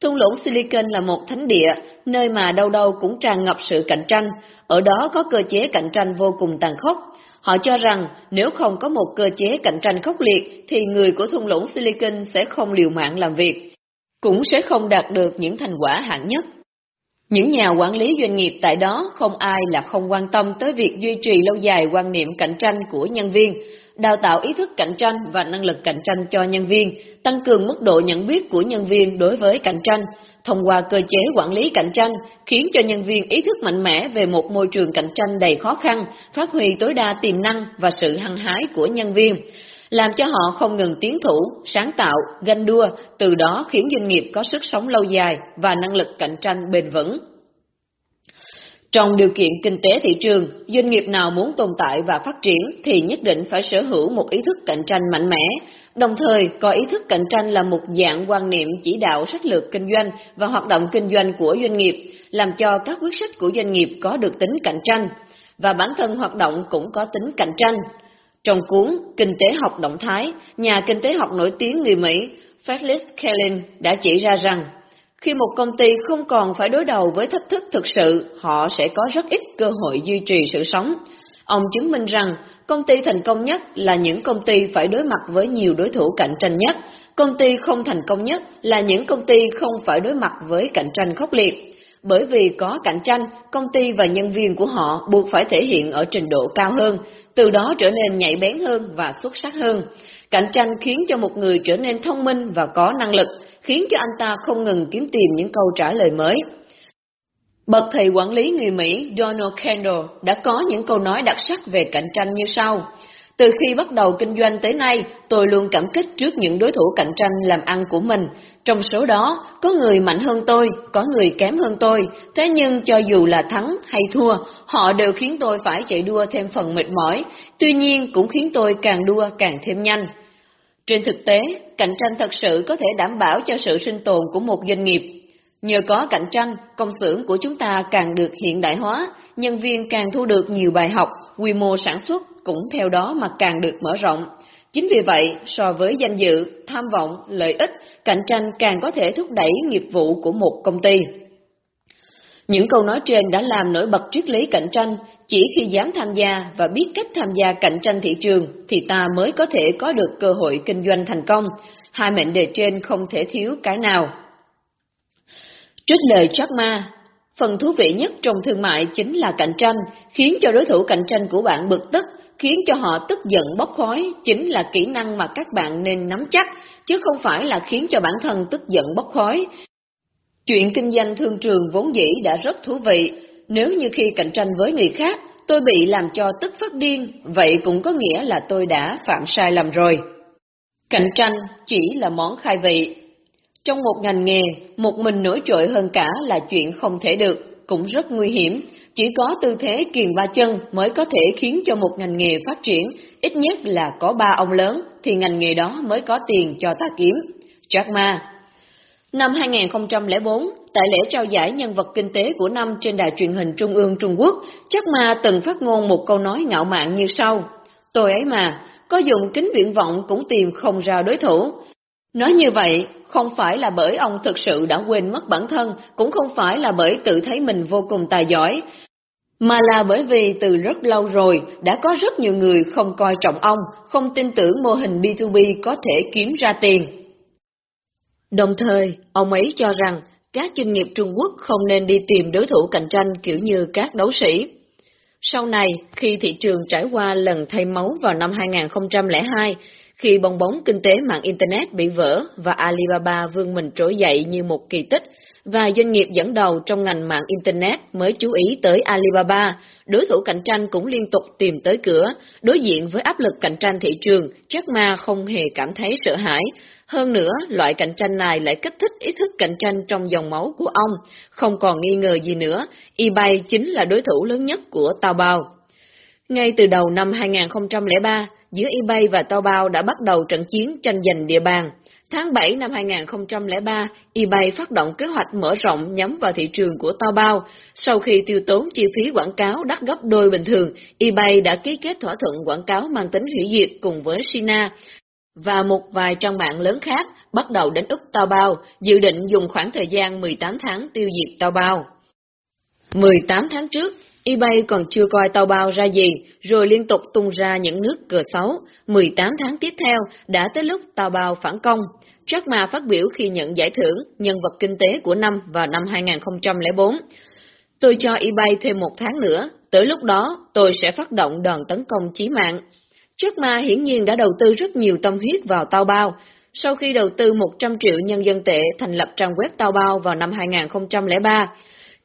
Thung lũng Silicon là một thánh địa, nơi mà đâu đâu cũng tràn ngập sự cạnh tranh, ở đó có cơ chế cạnh tranh vô cùng tàn khốc. Họ cho rằng nếu không có một cơ chế cạnh tranh khốc liệt thì người của thung lũng Silicon sẽ không liều mạng làm việc, cũng sẽ không đạt được những thành quả hạng nhất. Những nhà quản lý doanh nghiệp tại đó không ai là không quan tâm tới việc duy trì lâu dài quan niệm cạnh tranh của nhân viên, đào tạo ý thức cạnh tranh và năng lực cạnh tranh cho nhân viên, tăng cường mức độ nhận biết của nhân viên đối với cạnh tranh, thông qua cơ chế quản lý cạnh tranh, khiến cho nhân viên ý thức mạnh mẽ về một môi trường cạnh tranh đầy khó khăn, phát huy tối đa tiềm năng và sự hăng hái của nhân viên làm cho họ không ngừng tiến thủ, sáng tạo, ganh đua, từ đó khiến doanh nghiệp có sức sống lâu dài và năng lực cạnh tranh bền vững. Trong điều kiện kinh tế thị trường, doanh nghiệp nào muốn tồn tại và phát triển thì nhất định phải sở hữu một ý thức cạnh tranh mạnh mẽ, đồng thời coi ý thức cạnh tranh là một dạng quan niệm chỉ đạo sách lược kinh doanh và hoạt động kinh doanh của doanh nghiệp, làm cho các quyết sách của doanh nghiệp có được tính cạnh tranh, và bản thân hoạt động cũng có tính cạnh tranh. Trong cuốn Kinh tế học động thái, nhà kinh tế học nổi tiếng người Mỹ Felix Kellin đã chỉ ra rằng khi một công ty không còn phải đối đầu với thách thức thực sự, họ sẽ có rất ít cơ hội duy trì sự sống. Ông chứng minh rằng công ty thành công nhất là những công ty phải đối mặt với nhiều đối thủ cạnh tranh nhất. Công ty không thành công nhất là những công ty không phải đối mặt với cạnh tranh khốc liệt. Bởi vì có cạnh tranh, công ty và nhân viên của họ buộc phải thể hiện ở trình độ cao hơn, từ đó trở nên nhạy bén hơn và xuất sắc hơn. Cạnh tranh khiến cho một người trở nên thông minh và có năng lực, khiến cho anh ta không ngừng kiếm tìm những câu trả lời mới. Bậc thầy quản lý người Mỹ Donald Kendall đã có những câu nói đặc sắc về cạnh tranh như sau. Từ khi bắt đầu kinh doanh tới nay, tôi luôn cảm kích trước những đối thủ cạnh tranh làm ăn của mình. Trong số đó, có người mạnh hơn tôi, có người kém hơn tôi. Thế nhưng cho dù là thắng hay thua, họ đều khiến tôi phải chạy đua thêm phần mệt mỏi. Tuy nhiên cũng khiến tôi càng đua càng thêm nhanh. Trên thực tế, cạnh tranh thật sự có thể đảm bảo cho sự sinh tồn của một doanh nghiệp. Nhờ có cạnh tranh, công xưởng của chúng ta càng được hiện đại hóa, nhân viên càng thu được nhiều bài học, quy mô sản xuất cũng theo đó mà càng được mở rộng. Chính vì vậy, so với danh dự, tham vọng, lợi ích, cạnh tranh càng có thể thúc đẩy nghiệp vụ của một công ty. Những câu nói trên đã làm nổi bật triết lý cạnh tranh, chỉ khi dám tham gia và biết cách tham gia cạnh tranh thị trường thì ta mới có thể có được cơ hội kinh doanh thành công. Hai mệnh đề trên không thể thiếu cái nào. Trích lời Jack Ma, phần thú vị nhất trong thương mại chính là cạnh tranh, khiến cho đối thủ cạnh tranh của bạn bực tức, khiến cho họ tức giận bốc khói, chính là kỹ năng mà các bạn nên nắm chắc, chứ không phải là khiến cho bản thân tức giận bốc khói. Chuyện kinh doanh thương trường vốn dĩ đã rất thú vị, nếu như khi cạnh tranh với người khác, tôi bị làm cho tức phát điên, vậy cũng có nghĩa là tôi đã phạm sai lầm rồi. Cạnh tranh chỉ là món khai vị. Trong một ngành nghề, một mình nổi trội hơn cả là chuyện không thể được, cũng rất nguy hiểm. Chỉ có tư thế kiền ba chân mới có thể khiến cho một ngành nghề phát triển, ít nhất là có ba ông lớn, thì ngành nghề đó mới có tiền cho ta kiếm. Jack Ma Năm 2004, tại lễ trao giải nhân vật kinh tế của năm trên đài truyền hình Trung ương Trung Quốc, Jack Ma từng phát ngôn một câu nói ngạo mạn như sau. Tôi ấy mà, có dùng kính viễn vọng cũng tìm không ra đối thủ. Nói như vậy, không phải là bởi ông thực sự đã quên mất bản thân, cũng không phải là bởi tự thấy mình vô cùng tài giỏi, mà là bởi vì từ rất lâu rồi đã có rất nhiều người không coi trọng ông, không tin tưởng mô hình B2B có thể kiếm ra tiền. Đồng thời, ông ấy cho rằng các doanh nghiệp Trung Quốc không nên đi tìm đối thủ cạnh tranh kiểu như các đấu sĩ. Sau này, khi thị trường trải qua lần thay máu vào năm 2002, khi bong bóng kinh tế mạng Internet bị vỡ và Alibaba vươn mình trỗi dậy như một kỳ tích, và doanh nghiệp dẫn đầu trong ngành mạng Internet mới chú ý tới Alibaba, đối thủ cạnh tranh cũng liên tục tìm tới cửa, đối diện với áp lực cạnh tranh thị trường, Jack Ma không hề cảm thấy sợ hãi. Hơn nữa, loại cạnh tranh này lại kích thích ý thức cạnh tranh trong dòng máu của ông, không còn nghi ngờ gì nữa, eBay chính là đối thủ lớn nhất của Taobao. Ngay từ đầu năm 2003, giữa eBay và Taobao đã bắt đầu trận chiến tranh giành địa bàn. Tháng 7 năm 2003, eBay phát động kế hoạch mở rộng nhắm vào thị trường của Taobao. Sau khi tiêu tốn chi phí quảng cáo đắt gấp đôi bình thường, eBay đã ký kết thỏa thuận quảng cáo mang tính hủy diệt cùng với Sina và một vài trang mạng lớn khác bắt đầu đánh úp Taobao, dự định dùng khoảng thời gian 18 tháng tiêu diệt Taobao. 18 tháng trước, eBay còn chưa coi tàu bao ra gì, rồi liên tục tung ra những nước cờ xấu. 18 tháng tiếp theo, đã tới lúc tàu bao phản công. Jack Ma phát biểu khi nhận giải thưởng Nhân vật Kinh tế của năm vào năm 2004. Tôi cho eBay thêm một tháng nữa, tới lúc đó tôi sẽ phát động đòn tấn công chí mạng. Jack Ma hiển nhiên đã đầu tư rất nhiều tâm huyết vào tàu bao. Sau khi đầu tư 100 triệu nhân dân tệ thành lập trang web tàu bao vào năm 2003,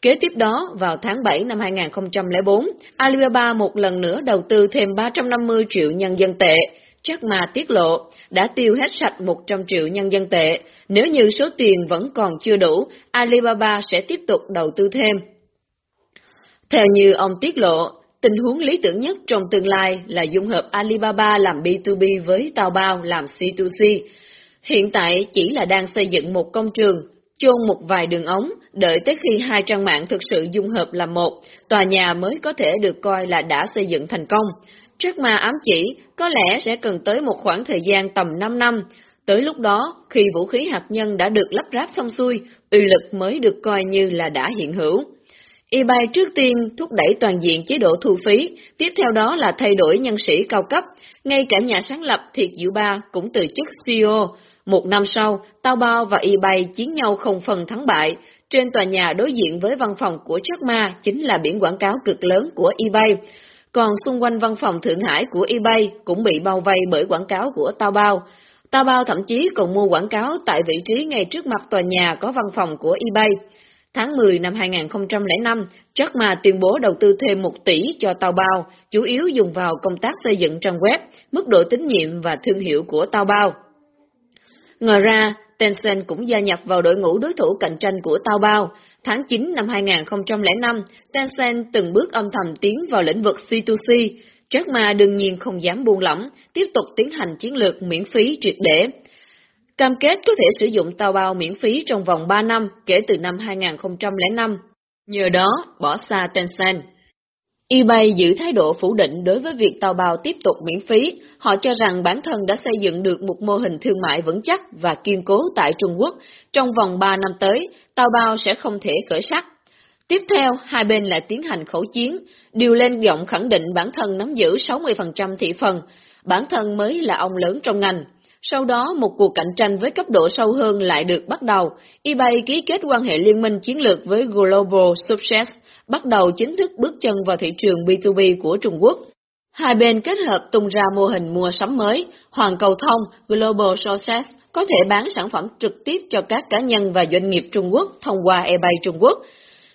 Kế tiếp đó, vào tháng 7 năm 2004, Alibaba một lần nữa đầu tư thêm 350 triệu nhân dân tệ. Jack Ma tiết lộ, đã tiêu hết sạch 100 triệu nhân dân tệ. Nếu như số tiền vẫn còn chưa đủ, Alibaba sẽ tiếp tục đầu tư thêm. Theo như ông tiết lộ, tình huống lý tưởng nhất trong tương lai là dung hợp Alibaba làm B2B với Taobao làm C2C. Hiện tại chỉ là đang xây dựng một công trường, chôn một vài đường ống, đợi tới khi hai trang mạng thực sự dung hợp làm một, tòa nhà mới có thể được coi là đã xây dựng thành công. Trước Ma ám chỉ, có lẽ sẽ cần tới một khoảng thời gian tầm 5 năm. Tới lúc đó, khi vũ khí hạt nhân đã được lắp ráp xong xuôi, uy lực mới được coi như là đã hiện hữu. eBay trước tiên thúc đẩy toàn diện chế độ thu phí, tiếp theo đó là thay đổi nhân sĩ cao cấp. Ngay cả nhà sáng lập Thiệt Diệu Ba cũng từ chức CEO, một năm sau, Taobao và eBay chiến nhau không phần thắng bại. Trên tòa nhà đối diện với văn phòng của Jack Ma chính là biển quảng cáo cực lớn của eBay. Còn xung quanh văn phòng Thượng Hải của eBay cũng bị bao vây bởi quảng cáo của Taobao. Taobao thậm chí còn mua quảng cáo tại vị trí ngay trước mặt tòa nhà có văn phòng của eBay. Tháng 10 năm 2005, Jack Ma tuyên bố đầu tư thêm 1 tỷ cho Taobao, chủ yếu dùng vào công tác xây dựng trang web, mức độ tín nhiệm và thương hiệu của Taobao. Ngoài ra, Tencent cũng gia nhập vào đội ngũ đối thủ cạnh tranh của Taobao. Tháng 9 năm 2005, Tencent từng bước âm thầm tiến vào lĩnh vực C2C. Jack Ma đương nhiên không dám buông lỏng, tiếp tục tiến hành chiến lược miễn phí triệt để. Cam kết có thể sử dụng Taobao miễn phí trong vòng 3 năm kể từ năm 2005. Nhờ đó, bỏ xa Tencent eBay giữ thái độ phủ định đối với việc tàu bào tiếp tục miễn phí. Họ cho rằng bản thân đã xây dựng được một mô hình thương mại vững chắc và kiên cố tại Trung Quốc. Trong vòng 3 năm tới, tàu bào sẽ không thể khởi sắc. Tiếp theo, hai bên lại tiến hành khẩu chiến, điều lên giọng khẳng định bản thân nắm giữ 60% thị phần, bản thân mới là ông lớn trong ngành. Sau đó, một cuộc cạnh tranh với cấp độ sâu hơn lại được bắt đầu. eBay ký kết quan hệ liên minh chiến lược với Global Success, bắt đầu chính thức bước chân vào thị trường B2B của Trung Quốc. Hai bên kết hợp tung ra mô hình mua sắm mới, Hoàng Cầu Thông, Global Sources có thể bán sản phẩm trực tiếp cho các cá nhân và doanh nghiệp Trung Quốc thông qua eBay Trung Quốc.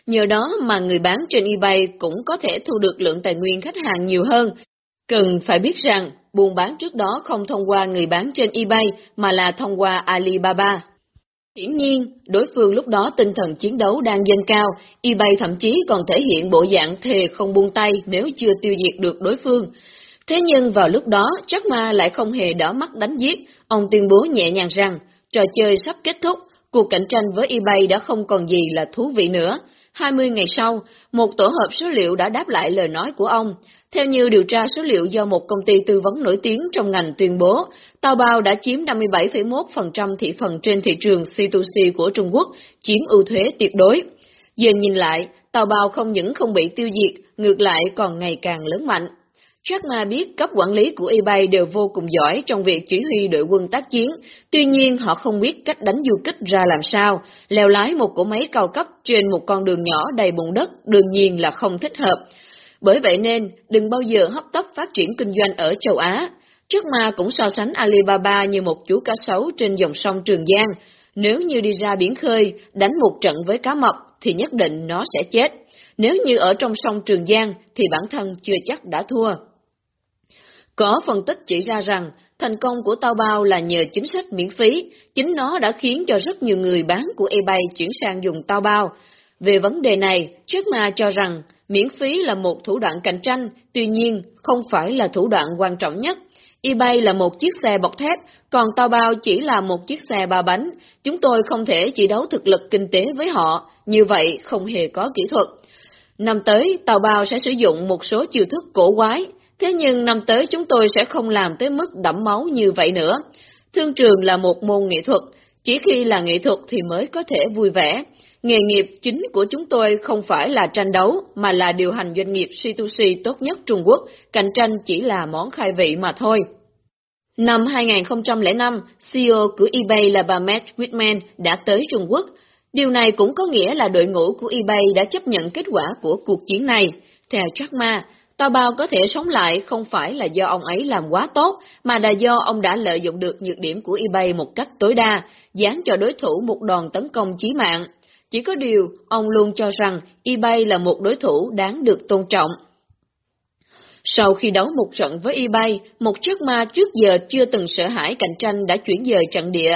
Nhờ đó mà người bán trên eBay cũng có thể thu được lượng tài nguyên khách hàng nhiều hơn. Cần phải biết rằng, buôn bán trước đó không thông qua người bán trên eBay mà là thông qua Alibaba. Hiển nhiên, đối phương lúc đó tinh thần chiến đấu đang dâng cao, Y Bay thậm chí còn thể hiện bộ dạng thề không buông tay nếu chưa tiêu diệt được đối phương. Thế nhưng vào lúc đó, Jack Ma lại không hề đỏ mắt đánh giết, ông tuyên bố nhẹ nhàng rằng, trò chơi sắp kết thúc, cuộc cạnh tranh với eBay đã không còn gì là thú vị nữa. 20 ngày sau, một tổ hợp số liệu đã đáp lại lời nói của ông. Theo như điều tra số liệu do một công ty tư vấn nổi tiếng trong ngành tuyên bố, Taobao đã chiếm 57,1% thị phần trên thị trường C2C của Trung Quốc, chiếm ưu thế tuyệt đối. Giờ nhìn lại, Taobao không những không bị tiêu diệt, ngược lại còn ngày càng lớn mạnh. Jack Ma biết cấp quản lý của eBay đều vô cùng giỏi trong việc chỉ huy đội quân tác chiến, tuy nhiên họ không biết cách đánh du kích ra làm sao, leo lái một cỗ máy cao cấp trên một con đường nhỏ đầy bùn đất đương nhiên là không thích hợp. Bởi vậy nên, đừng bao giờ hấp tấp phát triển kinh doanh ở châu Á. Trước ma cũng so sánh Alibaba như một chú cá sấu trên dòng sông Trường Giang. Nếu như đi ra biển khơi, đánh một trận với cá mập, thì nhất định nó sẽ chết. Nếu như ở trong sông Trường Giang, thì bản thân chưa chắc đã thua. Có phân tích chỉ ra rằng, thành công của Tao Bao là nhờ chính sách miễn phí, chính nó đã khiến cho rất nhiều người bán của eBay chuyển sang dùng Tao Bao. Về vấn đề này, trước Ma cho rằng miễn phí là một thủ đoạn cạnh tranh, tuy nhiên không phải là thủ đoạn quan trọng nhất eBay là một chiếc xe bọc thép, còn Tao Bao chỉ là một chiếc xe ba bánh. Chúng tôi không thể chỉ đấu thực lực kinh tế với họ, như vậy không hề có kỹ thuật. Năm tới, Tao Bao sẽ sử dụng một số chiêu thức cổ quái, thế nhưng năm tới chúng tôi sẽ không làm tới mức đẫm máu như vậy nữa. Thương trường là một môn nghệ thuật, chỉ khi là nghệ thuật thì mới có thể vui vẻ. Nghề nghiệp chính của chúng tôi không phải là tranh đấu, mà là điều hành doanh nghiệp C2C tốt nhất Trung Quốc, cạnh tranh chỉ là món khai vị mà thôi. Năm 2005, CEO của eBay là bà Matt Whitman đã tới Trung Quốc. Điều này cũng có nghĩa là đội ngũ của eBay đã chấp nhận kết quả của cuộc chiến này. Theo Jack Ma, Tao bao có thể sống lại không phải là do ông ấy làm quá tốt, mà là do ông đã lợi dụng được nhược điểm của eBay một cách tối đa, dán cho đối thủ một đòn tấn công chí mạng. Chỉ có điều, ông luôn cho rằng eBay là một đối thủ đáng được tôn trọng. Sau khi đấu một trận với eBay, một chiếc ma trước giờ chưa từng sợ hãi cạnh tranh đã chuyển dời trận địa.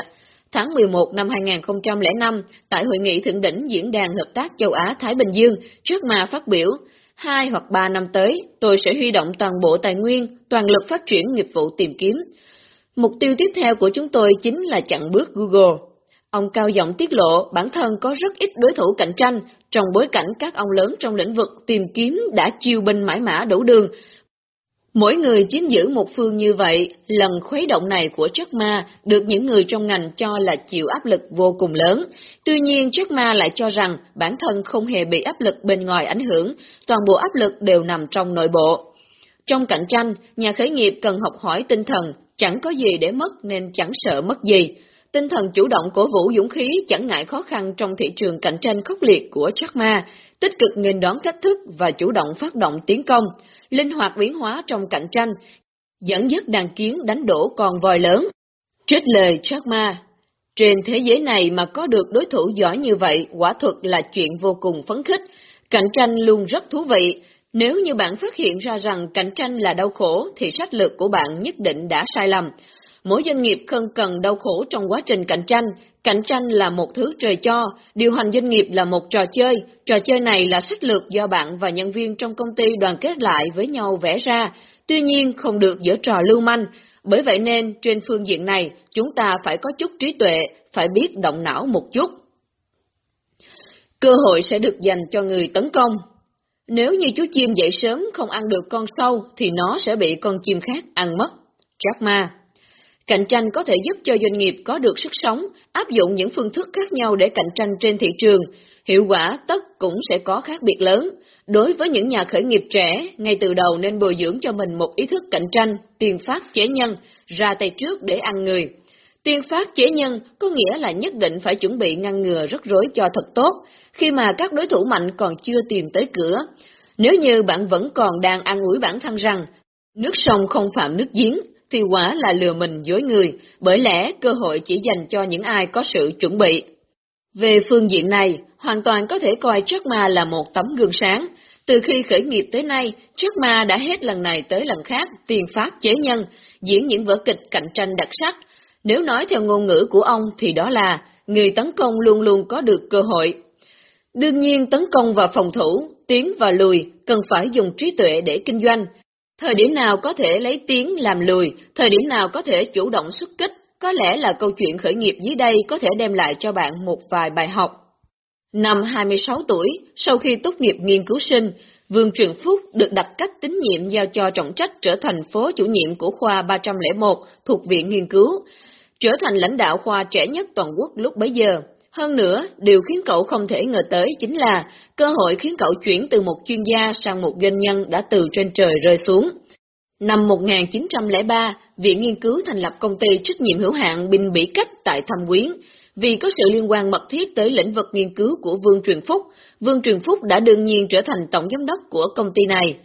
Tháng 11 năm 2005, tại hội nghị thượng đỉnh Diễn đàn Hợp tác Châu Á-Thái Bình Dương, trước ma phát biểu, hai hoặc ba năm tới, tôi sẽ huy động toàn bộ tài nguyên, toàn lực phát triển nghiệp vụ tìm kiếm. Mục tiêu tiếp theo của chúng tôi chính là chặn bước Google. Ông cao giọng tiết lộ bản thân có rất ít đối thủ cạnh tranh trong bối cảnh các ông lớn trong lĩnh vực tìm kiếm đã chiêu binh mãi mã đủ đường. Mỗi người chiếm giữ một phương như vậy, lần khuấy động này của chất ma được những người trong ngành cho là chịu áp lực vô cùng lớn. Tuy nhiên chất ma lại cho rằng bản thân không hề bị áp lực bên ngoài ảnh hưởng, toàn bộ áp lực đều nằm trong nội bộ. Trong cạnh tranh, nhà khởi nghiệp cần học hỏi tinh thần, chẳng có gì để mất nên chẳng sợ mất gì. Tinh thần chủ động cổ vũ dũng khí chẳng ngại khó khăn trong thị trường cạnh tranh khốc liệt của Jack Ma, tích cực nghênh đón thách thức và chủ động phát động tiến công, linh hoạt biến hóa trong cạnh tranh, dẫn dắt đàn kiến đánh đổ con voi lớn. Trích lời Jack Ma, trên thế giới này mà có được đối thủ giỏi như vậy, quả thực là chuyện vô cùng phấn khích. Cạnh tranh luôn rất thú vị. Nếu như bạn phát hiện ra rằng cạnh tranh là đau khổ, thì sách lược của bạn nhất định đã sai lầm. Mỗi doanh nghiệp không cần đau khổ trong quá trình cạnh tranh. Cạnh tranh là một thứ trời cho, điều hành doanh nghiệp là một trò chơi. Trò chơi này là sách lược do bạn và nhân viên trong công ty đoàn kết lại với nhau vẽ ra. Tuy nhiên không được giữa trò lưu manh. Bởi vậy nên trên phương diện này chúng ta phải có chút trí tuệ, phải biết động não một chút. Cơ hội sẽ được dành cho người tấn công. Nếu như chú chim dậy sớm không ăn được con sâu thì nó sẽ bị con chim khác ăn mất. Jack Ma Cạnh tranh có thể giúp cho doanh nghiệp có được sức sống, áp dụng những phương thức khác nhau để cạnh tranh trên thị trường. Hiệu quả tất cũng sẽ có khác biệt lớn. Đối với những nhà khởi nghiệp trẻ, ngay từ đầu nên bồi dưỡng cho mình một ý thức cạnh tranh, tiền phát chế nhân, ra tay trước để ăn người. Tiên phát chế nhân có nghĩa là nhất định phải chuẩn bị ngăn ngừa rắc rối cho thật tốt, khi mà các đối thủ mạnh còn chưa tìm tới cửa. Nếu như bạn vẫn còn đang ăn ủi bản thân rằng, nước sông không phạm nước giếng, thì quả là lừa mình dối người, bởi lẽ cơ hội chỉ dành cho những ai có sự chuẩn bị. Về phương diện này, hoàn toàn có thể coi Jack Ma là một tấm gương sáng. Từ khi khởi nghiệp tới nay, Jack Ma đã hết lần này tới lần khác tiền phát chế nhân, diễn những vở kịch cạnh tranh đặc sắc. Nếu nói theo ngôn ngữ của ông thì đó là người tấn công luôn luôn có được cơ hội. Đương nhiên tấn công và phòng thủ, tiến và lùi cần phải dùng trí tuệ để kinh doanh, Thời điểm nào có thể lấy tiếng làm lùi, thời điểm nào có thể chủ động xuất kích, có lẽ là câu chuyện khởi nghiệp dưới đây có thể đem lại cho bạn một vài bài học. Năm 26 tuổi, sau khi tốt nghiệp nghiên cứu sinh, Vương Truyền Phúc được đặt cách tín nhiệm giao cho trọng trách trở thành phó chủ nhiệm của khoa 301 thuộc Viện Nghiên cứu, trở thành lãnh đạo khoa trẻ nhất toàn quốc lúc bấy giờ. Hơn nữa, điều khiến cậu không thể ngờ tới chính là cơ hội khiến cậu chuyển từ một chuyên gia sang một doanh nhân đã từ trên trời rơi xuống. Năm 1903, Viện Nghiên cứu thành lập công ty trách nhiệm hữu hạn Binh Bỉ Cách tại Thâm Quyến. Vì có sự liên quan mật thiết tới lĩnh vực nghiên cứu của Vương Truyền Phúc, Vương Truyền Phúc đã đương nhiên trở thành tổng giám đốc của công ty này.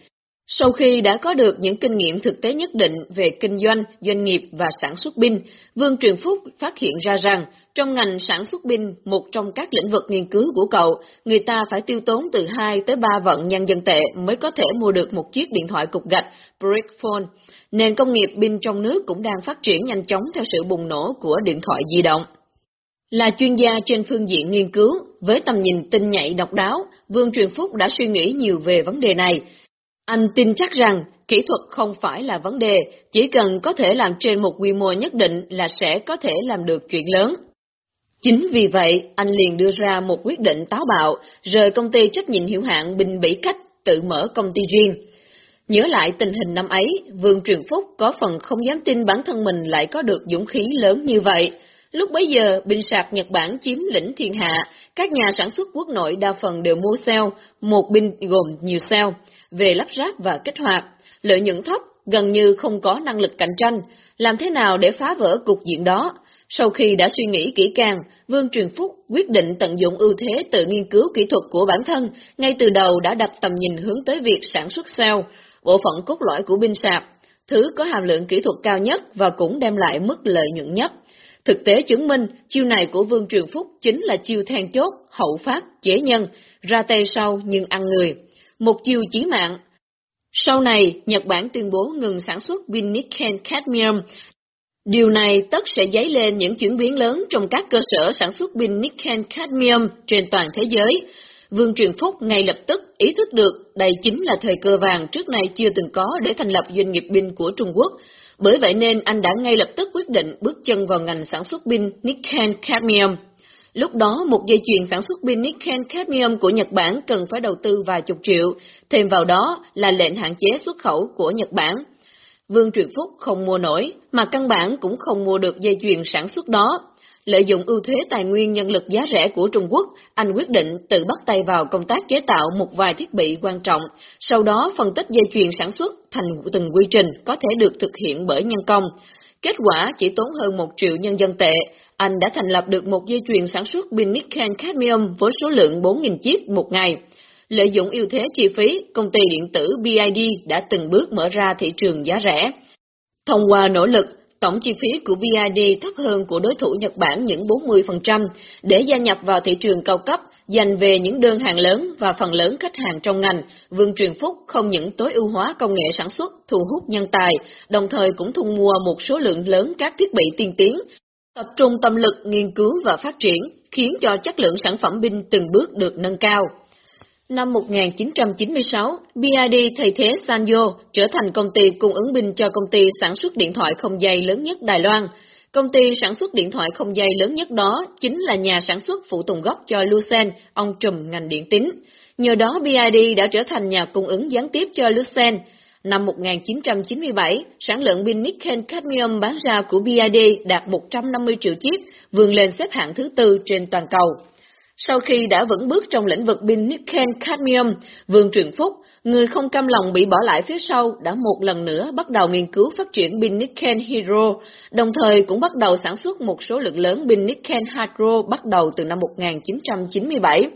Sau khi đã có được những kinh nghiệm thực tế nhất định về kinh doanh, doanh nghiệp và sản xuất pin, Vương Truyền Phúc phát hiện ra rằng trong ngành sản xuất pin, một trong các lĩnh vực nghiên cứu của cậu, người ta phải tiêu tốn từ 2 tới 3 vận nhân dân tệ mới có thể mua được một chiếc điện thoại cục gạch Brick Phone. Nền công nghiệp pin trong nước cũng đang phát triển nhanh chóng theo sự bùng nổ của điện thoại di động. Là chuyên gia trên phương diện nghiên cứu, với tầm nhìn tinh nhạy độc đáo, Vương Truyền Phúc đã suy nghĩ nhiều về vấn đề này. Anh tin chắc rằng kỹ thuật không phải là vấn đề, chỉ cần có thể làm trên một quy mô nhất định là sẽ có thể làm được chuyện lớn. Chính vì vậy, anh liền đưa ra một quyết định táo bạo, rời công ty trách nhiệm hiệu hạn Bình Bỉ Cách, tự mở công ty riêng. Nhớ lại tình hình năm ấy, Vương Truyền Phúc có phần không dám tin bản thân mình lại có được dũng khí lớn như vậy. Lúc bấy giờ, binh sạc Nhật Bản chiếm lĩnh thiên hạ, các nhà sản xuất quốc nội đa phần đều mua xeo một binh gồm nhiều xeo về lắp ráp và kích hoạt, lợi nhuận thấp, gần như không có năng lực cạnh tranh, làm thế nào để phá vỡ cục diện đó? Sau khi đã suy nghĩ kỹ càng, Vương Truyền Phúc quyết định tận dụng ưu thế tự nghiên cứu kỹ thuật của bản thân, ngay từ đầu đã đặt tầm nhìn hướng tới việc sản xuất sao bộ phận cốt lõi của pin sạc, thứ có hàm lượng kỹ thuật cao nhất và cũng đem lại mức lợi nhuận nhất. Thực tế chứng minh, chiêu này của Vương Truyền Phúc chính là chiêu then chốt, hậu phát, chế nhân, ra tay sau nhưng ăn người. Một chiêu chí mạng. Sau này, Nhật Bản tuyên bố ngừng sản xuất pin nickel cadmium. Điều này tất sẽ dấy lên những chuyển biến lớn trong các cơ sở sản xuất pin nickel cadmium trên toàn thế giới. Vương Truyền Phúc ngay lập tức ý thức được đây chính là thời cơ vàng trước nay chưa từng có để thành lập doanh nghiệp pin của Trung Quốc. Bởi vậy nên anh đã ngay lập tức quyết định bước chân vào ngành sản xuất pin nickel cadmium. Lúc đó, một dây chuyền sản xuất pin nickel cadmium của Nhật Bản cần phải đầu tư vài chục triệu, thêm vào đó là lệnh hạn chế xuất khẩu của Nhật Bản. Vương Truyền Phúc không mua nổi, mà căn bản cũng không mua được dây chuyền sản xuất đó. Lợi dụng ưu thế tài nguyên nhân lực giá rẻ của Trung Quốc, anh quyết định tự bắt tay vào công tác chế tạo một vài thiết bị quan trọng, sau đó phân tích dây chuyền sản xuất thành từng quy trình có thể được thực hiện bởi nhân công. Kết quả chỉ tốn hơn một triệu nhân dân tệ, anh đã thành lập được một dây chuyền sản xuất pin nickel cadmium với số lượng 4.000 chiếc một ngày. Lợi dụng ưu thế chi phí, công ty điện tử BID đã từng bước mở ra thị trường giá rẻ. Thông qua nỗ lực, tổng chi phí của BID thấp hơn của đối thủ Nhật Bản những 40% để gia nhập vào thị trường cao cấp, dành về những đơn hàng lớn và phần lớn khách hàng trong ngành, Vương Truyền Phúc không những tối ưu hóa công nghệ sản xuất, thu hút nhân tài, đồng thời cũng thu mua một số lượng lớn các thiết bị tiên tiến, tập trung tâm lực nghiên cứu và phát triển, khiến cho chất lượng sản phẩm pin từng bước được nâng cao. Năm 1996, BID thay thế Sanyo trở thành công ty cung ứng pin cho công ty sản xuất điện thoại không dây lớn nhất Đài Loan. Công ty sản xuất điện thoại không dây lớn nhất đó chính là nhà sản xuất phụ tùng gốc cho Lucent, ông trùm ngành điện tín. Nhờ đó BID đã trở thành nhà cung ứng gián tiếp cho Lucent. Năm 1997, sản lượng pin nickel cadmium bán ra của BID đạt 150 triệu chiếc, vươn lên xếp hạng thứ tư trên toàn cầu. Sau khi đã vững bước trong lĩnh vực pin nickel cadmium, Vương Truyền Phúc, người không cam lòng bị bỏ lại phía sau, đã một lần nữa bắt đầu nghiên cứu phát triển pin nickel hydro, đồng thời cũng bắt đầu sản xuất một số lượng lớn pin nickel hydro bắt đầu từ năm 1997.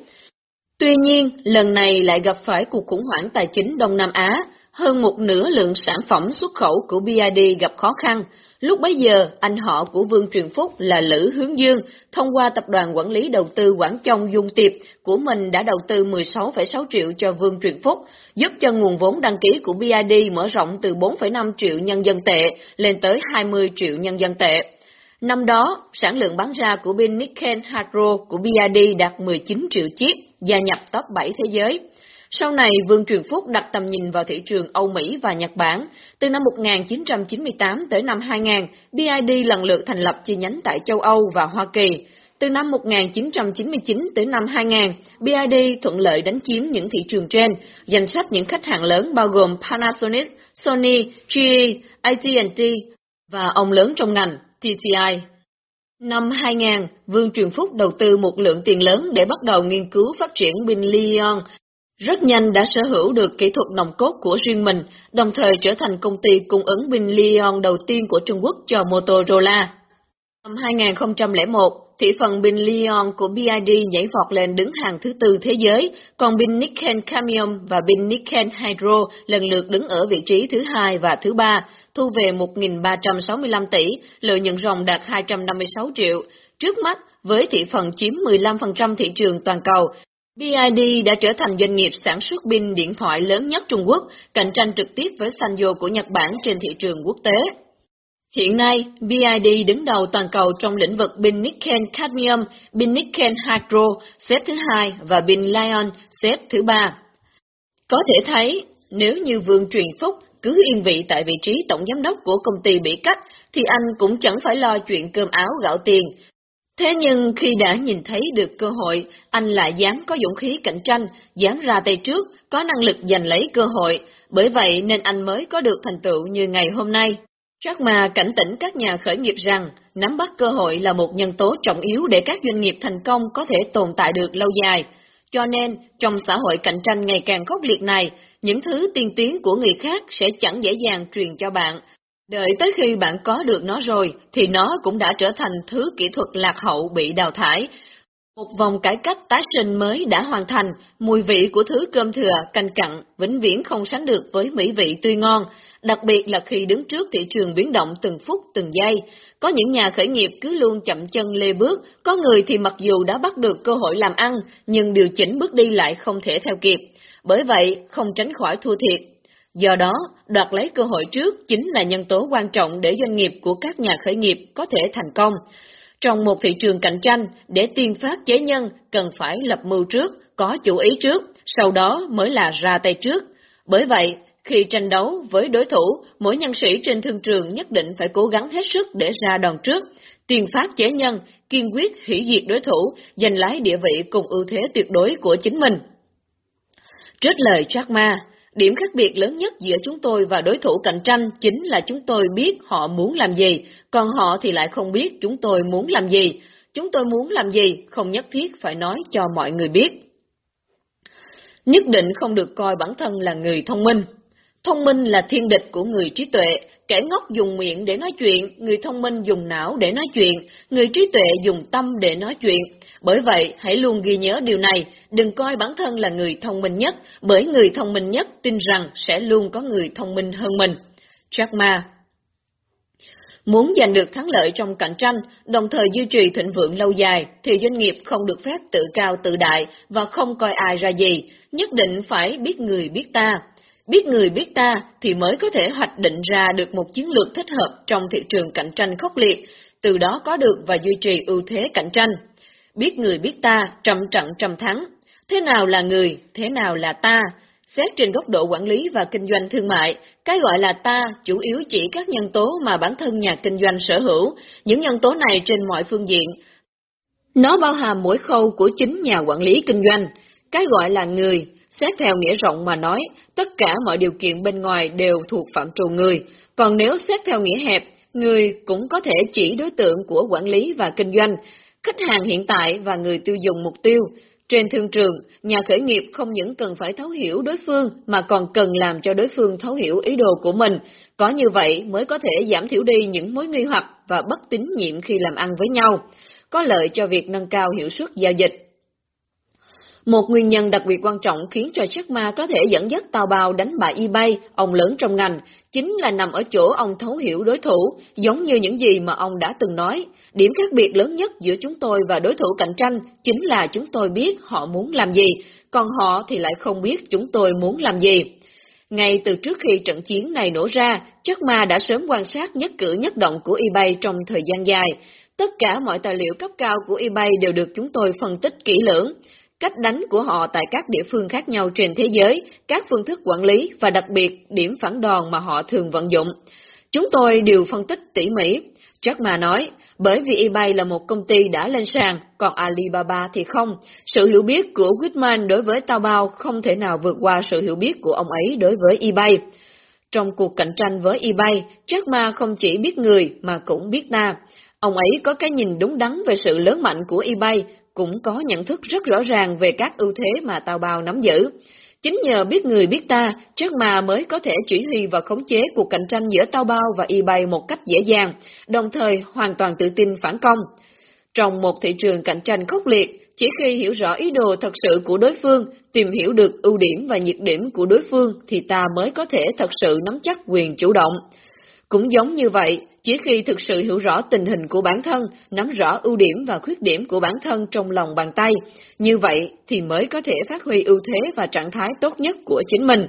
Tuy nhiên, lần này lại gặp phải cuộc khủng hoảng tài chính Đông Nam Á, hơn một nửa lượng sản phẩm xuất khẩu của BID gặp khó khăn. Lúc bấy giờ, anh họ của Vương Truyền Phúc là Lữ Hướng Dương, thông qua tập đoàn quản lý đầu tư Quảng Châu Dung Tiệp của mình đã đầu tư 16,6 triệu cho Vương Truyền Phúc, giúp cho nguồn vốn đăng ký của BID mở rộng từ 4,5 triệu nhân dân tệ lên tới 20 triệu nhân dân tệ. Năm đó, sản lượng bán ra của pin nickel hydro của BID đạt 19 triệu chiếc, gia nhập top 7 thế giới. Sau này, Vương Truyền Phúc đặt tầm nhìn vào thị trường Âu Mỹ và Nhật Bản. Từ năm 1998 tới năm 2000, BID lần lượt thành lập chi nhánh tại châu Âu và Hoa Kỳ. Từ năm 1999 tới năm 2000, BID thuận lợi đánh chiếm những thị trường trên, danh sách những khách hàng lớn bao gồm Panasonic, Sony, GE, AT&T và ông lớn trong ngành, TTI. Năm 2000, Vương Truyền Phúc đầu tư một lượng tiền lớn để bắt đầu nghiên cứu phát triển pin lithium rất nhanh đã sở hữu được kỹ thuật nòng cốt của riêng mình, đồng thời trở thành công ty cung ứng binh Li-ion đầu tiên của Trung Quốc cho Motorola. Năm 2001, thị phần pin Lion của BID nhảy vọt lên đứng hàng thứ tư thế giới, còn pin Nikken Cadmium và pin Nikken Hydro lần lượt đứng ở vị trí thứ hai và thứ ba, thu về 1.365 tỷ, lợi nhuận ròng đạt 256 triệu. Trước mắt, với thị phần chiếm 15% thị trường toàn cầu, BID đã trở thành doanh nghiệp sản xuất pin điện thoại lớn nhất Trung Quốc, cạnh tranh trực tiếp với Sanyo của Nhật Bản trên thị trường quốc tế. Hiện nay, BID đứng đầu toàn cầu trong lĩnh vực pin Nikken Cadmium, pin Nikken Hydro xếp thứ hai và pin Lion xếp thứ ba. Có thể thấy, nếu như Vương Truyền Phúc cứ yên vị tại vị trí tổng giám đốc của công ty bị cách, thì anh cũng chẳng phải lo chuyện cơm áo gạo tiền. Thế nhưng khi đã nhìn thấy được cơ hội, anh lại dám có dũng khí cạnh tranh, dám ra tay trước, có năng lực giành lấy cơ hội, bởi vậy nên anh mới có được thành tựu như ngày hôm nay. Jack Ma cảnh tỉnh các nhà khởi nghiệp rằng, nắm bắt cơ hội là một nhân tố trọng yếu để các doanh nghiệp thành công có thể tồn tại được lâu dài. Cho nên, trong xã hội cạnh tranh ngày càng khốc liệt này, những thứ tiên tiến của người khác sẽ chẳng dễ dàng truyền cho bạn. Đợi tới khi bạn có được nó rồi, thì nó cũng đã trở thành thứ kỹ thuật lạc hậu bị đào thải. Một vòng cải cách tái sinh mới đã hoàn thành, mùi vị của thứ cơm thừa, canh cặn, vĩnh viễn không sánh được với mỹ vị tươi ngon đặc biệt là khi đứng trước thị trường biến động từng phút từng giây. Có những nhà khởi nghiệp cứ luôn chậm chân lê bước, có người thì mặc dù đã bắt được cơ hội làm ăn, nhưng điều chỉnh bước đi lại không thể theo kịp. Bởi vậy, không tránh khỏi thua thiệt. Do đó, đoạt lấy cơ hội trước chính là nhân tố quan trọng để doanh nghiệp của các nhà khởi nghiệp có thể thành công. Trong một thị trường cạnh tranh, để tiên phát chế nhân cần phải lập mưu trước, có chủ ý trước, sau đó mới là ra tay trước. Bởi vậy, khi tranh đấu với đối thủ, mỗi nhân sĩ trên thương trường nhất định phải cố gắng hết sức để ra đòn trước, tiền phát chế nhân, kiên quyết hủy diệt đối thủ, giành lái địa vị cùng ưu thế tuyệt đối của chính mình. Trích lời Jack Ma, điểm khác biệt lớn nhất giữa chúng tôi và đối thủ cạnh tranh chính là chúng tôi biết họ muốn làm gì, còn họ thì lại không biết chúng tôi muốn làm gì. Chúng tôi muốn làm gì không nhất thiết phải nói cho mọi người biết. Nhất định không được coi bản thân là người thông minh. Thông minh là thiên địch của người trí tuệ, kẻ ngốc dùng miệng để nói chuyện, người thông minh dùng não để nói chuyện, người trí tuệ dùng tâm để nói chuyện. Bởi vậy, hãy luôn ghi nhớ điều này, đừng coi bản thân là người thông minh nhất, bởi người thông minh nhất tin rằng sẽ luôn có người thông minh hơn mình. Jack Ma Muốn giành được thắng lợi trong cạnh tranh, đồng thời duy trì thịnh vượng lâu dài, thì doanh nghiệp không được phép tự cao tự đại và không coi ai ra gì, nhất định phải biết người biết ta. Biết người biết ta thì mới có thể hoạch định ra được một chiến lược thích hợp trong thị trường cạnh tranh khốc liệt, từ đó có được và duy trì ưu thế cạnh tranh. Biết người biết ta, trăm trận trăm thắng. Thế nào là người, thế nào là ta? Xét trên góc độ quản lý và kinh doanh thương mại, cái gọi là ta chủ yếu chỉ các nhân tố mà bản thân nhà kinh doanh sở hữu, những nhân tố này trên mọi phương diện. Nó bao hàm mỗi khâu của chính nhà quản lý kinh doanh. Cái gọi là người Xét theo nghĩa rộng mà nói, tất cả mọi điều kiện bên ngoài đều thuộc phạm trù người, còn nếu xét theo nghĩa hẹp, người cũng có thể chỉ đối tượng của quản lý và kinh doanh, khách hàng hiện tại và người tiêu dùng mục tiêu. Trên thương trường, nhà khởi nghiệp không những cần phải thấu hiểu đối phương mà còn cần làm cho đối phương thấu hiểu ý đồ của mình, có như vậy mới có thể giảm thiểu đi những mối nghi hoặc và bất tín nhiệm khi làm ăn với nhau, có lợi cho việc nâng cao hiệu suất giao dịch. Một nguyên nhân đặc biệt quan trọng khiến cho Jack Ma có thể dẫn dắt tàu bào đánh bại eBay, ông lớn trong ngành, chính là nằm ở chỗ ông thấu hiểu đối thủ, giống như những gì mà ông đã từng nói. Điểm khác biệt lớn nhất giữa chúng tôi và đối thủ cạnh tranh chính là chúng tôi biết họ muốn làm gì, còn họ thì lại không biết chúng tôi muốn làm gì. Ngay từ trước khi trận chiến này nổ ra, Jack Ma đã sớm quan sát nhất cử nhất động của eBay trong thời gian dài. Tất cả mọi tài liệu cấp cao của eBay đều được chúng tôi phân tích kỹ lưỡng cách đánh của họ tại các địa phương khác nhau trên thế giới, các phương thức quản lý và đặc biệt điểm phản đòn mà họ thường vận dụng. Chúng tôi đều phân tích tỉ mỉ. Jack Ma nói, bởi vì eBay là một công ty đã lên sàn, còn Alibaba thì không. Sự hiểu biết của Whitman đối với Taobao không thể nào vượt qua sự hiểu biết của ông ấy đối với eBay. Trong cuộc cạnh tranh với eBay, Jack Ma không chỉ biết người mà cũng biết ta. Ông ấy có cái nhìn đúng đắn về sự lớn mạnh của eBay cũng có nhận thức rất rõ ràng về các ưu thế mà Tào Bào nắm giữ. Chính nhờ biết người biết ta, Jack Ma mới có thể chỉ huy và khống chế cuộc cạnh tranh giữa Tao Bao và eBay một cách dễ dàng, đồng thời hoàn toàn tự tin phản công. Trong một thị trường cạnh tranh khốc liệt, chỉ khi hiểu rõ ý đồ thật sự của đối phương, tìm hiểu được ưu điểm và nhược điểm của đối phương thì ta mới có thể thật sự nắm chắc quyền chủ động. Cũng giống như vậy, chỉ khi thực sự hiểu rõ tình hình của bản thân, nắm rõ ưu điểm và khuyết điểm của bản thân trong lòng bàn tay, như vậy thì mới có thể phát huy ưu thế và trạng thái tốt nhất của chính mình.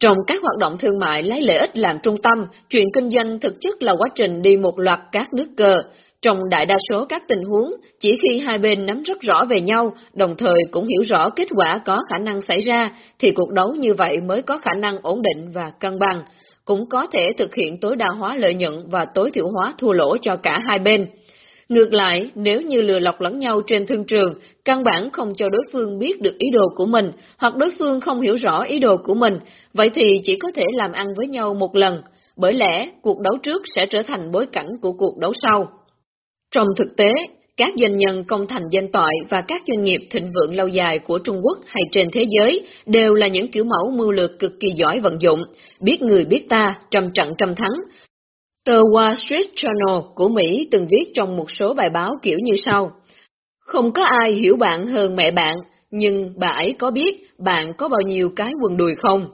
Trong các hoạt động thương mại lấy lợi ích làm trung tâm, chuyện kinh doanh thực chất là quá trình đi một loạt các nước cờ. Trong đại đa số các tình huống, chỉ khi hai bên nắm rất rõ về nhau, đồng thời cũng hiểu rõ kết quả có khả năng xảy ra, thì cuộc đấu như vậy mới có khả năng ổn định và cân bằng, cũng có thể thực hiện tối đa hóa lợi nhuận và tối thiểu hóa thua lỗ cho cả hai bên. Ngược lại, nếu như lừa lọc lẫn nhau trên thương trường, căn bản không cho đối phương biết được ý đồ của mình, hoặc đối phương không hiểu rõ ý đồ của mình, vậy thì chỉ có thể làm ăn với nhau một lần, bởi lẽ cuộc đấu trước sẽ trở thành bối cảnh của cuộc đấu sau. Trong thực tế, các doanh nhân công thành danh toại và các doanh nghiệp thịnh vượng lâu dài của Trung Quốc hay trên thế giới đều là những kiểu mẫu mưu lược cực kỳ giỏi vận dụng, biết người biết ta, trăm trận trăm thắng, Tờ Wall Street Journal của Mỹ từng viết trong một số bài báo kiểu như sau. Không có ai hiểu bạn hơn mẹ bạn, nhưng bà ấy có biết bạn có bao nhiêu cái quần đùi không?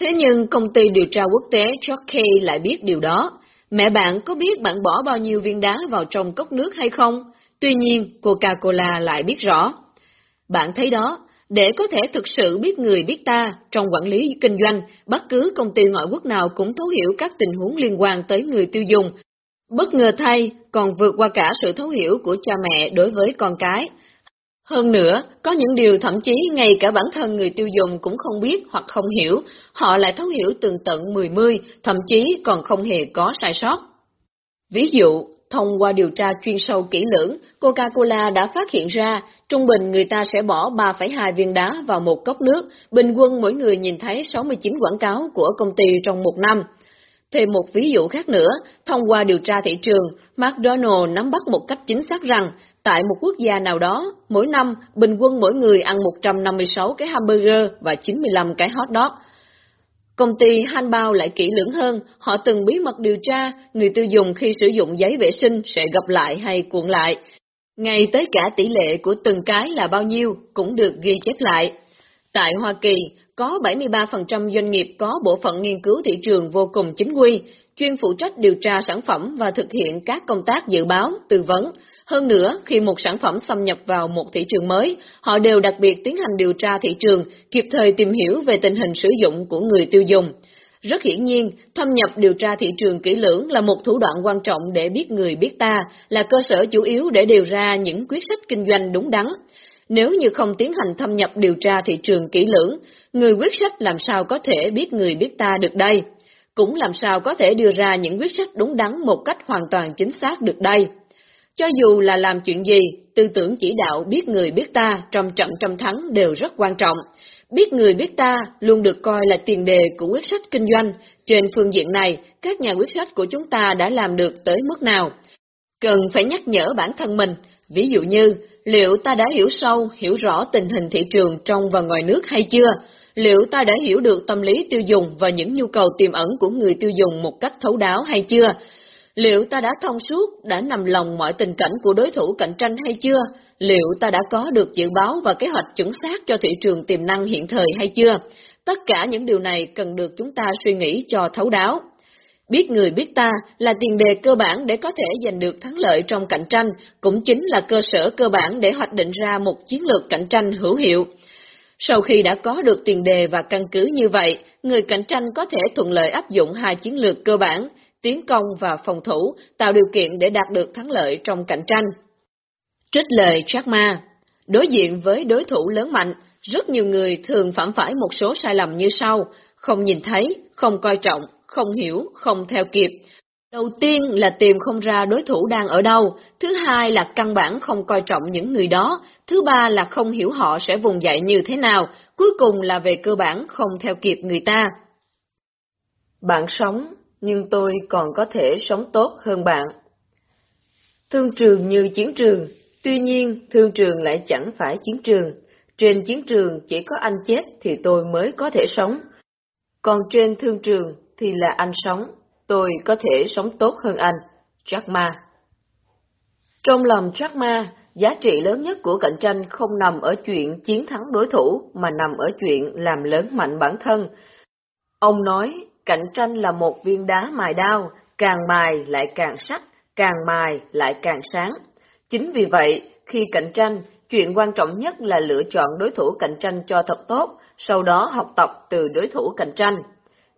Thế nhưng công ty điều tra quốc tế Jockey lại biết điều đó. Mẹ bạn có biết bạn bỏ bao nhiêu viên đá vào trong cốc nước hay không? Tuy nhiên, Coca-Cola lại biết rõ. Bạn thấy đó, để có thể thực sự biết người biết ta trong quản lý kinh doanh, bất cứ công ty ngoại quốc nào cũng thấu hiểu các tình huống liên quan tới người tiêu dùng. Bất ngờ thay, còn vượt qua cả sự thấu hiểu của cha mẹ đối với con cái. Hơn nữa, có những điều thậm chí ngay cả bản thân người tiêu dùng cũng không biết hoặc không hiểu, họ lại thấu hiểu tường tận mười mươi, thậm chí còn không hề có sai sót. Ví dụ, thông qua điều tra chuyên sâu kỹ lưỡng, Coca-Cola đã phát hiện ra Trung bình người ta sẽ bỏ 3,2 viên đá vào một cốc nước, bình quân mỗi người nhìn thấy 69 quảng cáo của công ty trong một năm. Thêm một ví dụ khác nữa, thông qua điều tra thị trường, McDonald nắm bắt một cách chính xác rằng, tại một quốc gia nào đó, mỗi năm, bình quân mỗi người ăn 156 cái hamburger và 95 cái hot dog. Công ty Hanbao lại kỹ lưỡng hơn, họ từng bí mật điều tra người tiêu dùng khi sử dụng giấy vệ sinh sẽ gặp lại hay cuộn lại, ngay tới cả tỷ lệ của từng cái là bao nhiêu cũng được ghi chép lại. Tại Hoa Kỳ, có 73% doanh nghiệp có bộ phận nghiên cứu thị trường vô cùng chính quy, chuyên phụ trách điều tra sản phẩm và thực hiện các công tác dự báo, tư vấn. Hơn nữa, khi một sản phẩm xâm nhập vào một thị trường mới, họ đều đặc biệt tiến hành điều tra thị trường, kịp thời tìm hiểu về tình hình sử dụng của người tiêu dùng. Rất hiển nhiên, thâm nhập điều tra thị trường kỹ lưỡng là một thủ đoạn quan trọng để biết người biết ta, là cơ sở chủ yếu để điều ra những quyết sách kinh doanh đúng đắn. Nếu như không tiến hành thâm nhập điều tra thị trường kỹ lưỡng, người quyết sách làm sao có thể biết người biết ta được đây? Cũng làm sao có thể đưa ra những quyết sách đúng đắn một cách hoàn toàn chính xác được đây? Cho dù là làm chuyện gì, tư tưởng chỉ đạo biết người biết ta trong trận trăm thắng đều rất quan trọng. Biết người biết ta luôn được coi là tiền đề của quyết sách kinh doanh. Trên phương diện này, các nhà quyết sách của chúng ta đã làm được tới mức nào? Cần phải nhắc nhở bản thân mình, ví dụ như, liệu ta đã hiểu sâu, hiểu rõ tình hình thị trường trong và ngoài nước hay chưa? Liệu ta đã hiểu được tâm lý tiêu dùng và những nhu cầu tiềm ẩn của người tiêu dùng một cách thấu đáo hay chưa? Liệu ta đã thông suốt, đã nằm lòng mọi tình cảnh của đối thủ cạnh tranh hay chưa? Liệu ta đã có được dự báo và kế hoạch chuẩn xác cho thị trường tiềm năng hiện thời hay chưa? Tất cả những điều này cần được chúng ta suy nghĩ cho thấu đáo. Biết người biết ta là tiền đề cơ bản để có thể giành được thắng lợi trong cạnh tranh, cũng chính là cơ sở cơ bản để hoạch định ra một chiến lược cạnh tranh hữu hiệu. Sau khi đã có được tiền đề và căn cứ như vậy, người cạnh tranh có thể thuận lợi áp dụng hai chiến lược cơ bản, tiến công và phòng thủ, tạo điều kiện để đạt được thắng lợi trong cạnh tranh. Trích lời Jack Ma Đối diện với đối thủ lớn mạnh, rất nhiều người thường phạm phải một số sai lầm như sau, không nhìn thấy, không coi trọng, không hiểu, không theo kịp. Đầu tiên là tìm không ra đối thủ đang ở đâu, thứ hai là căn bản không coi trọng những người đó, thứ ba là không hiểu họ sẽ vùng dậy như thế nào, cuối cùng là về cơ bản không theo kịp người ta. Bạn sống, nhưng tôi còn có thể sống tốt hơn bạn. Thương trường như chiến trường, Tuy nhiên, thương trường lại chẳng phải chiến trường. Trên chiến trường chỉ có anh chết thì tôi mới có thể sống. Còn trên thương trường thì là anh sống, tôi có thể sống tốt hơn anh. Jack Ma Trong lòng Jack Ma, giá trị lớn nhất của cạnh tranh không nằm ở chuyện chiến thắng đối thủ mà nằm ở chuyện làm lớn mạnh bản thân. Ông nói, cạnh tranh là một viên đá mài đao, càng mài lại càng sắc, càng mài lại càng sáng. Chính vì vậy, khi cạnh tranh, chuyện quan trọng nhất là lựa chọn đối thủ cạnh tranh cho thật tốt, sau đó học tập từ đối thủ cạnh tranh.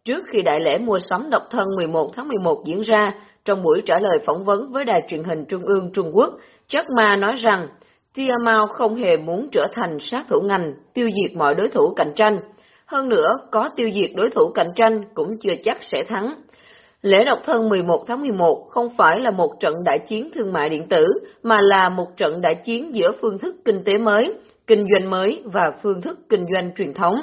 Trước khi đại lễ mua sắm độc thân 11 tháng 11 diễn ra, trong buổi trả lời phỏng vấn với đài truyền hình Trung ương Trung Quốc, Jack Ma nói rằng Tia Mao không hề muốn trở thành sát thủ ngành, tiêu diệt mọi đối thủ cạnh tranh. Hơn nữa, có tiêu diệt đối thủ cạnh tranh cũng chưa chắc sẽ thắng. Lễ độc thân 11 tháng 11 không phải là một trận đại chiến thương mại điện tử, mà là một trận đại chiến giữa phương thức kinh tế mới, kinh doanh mới và phương thức kinh doanh truyền thống.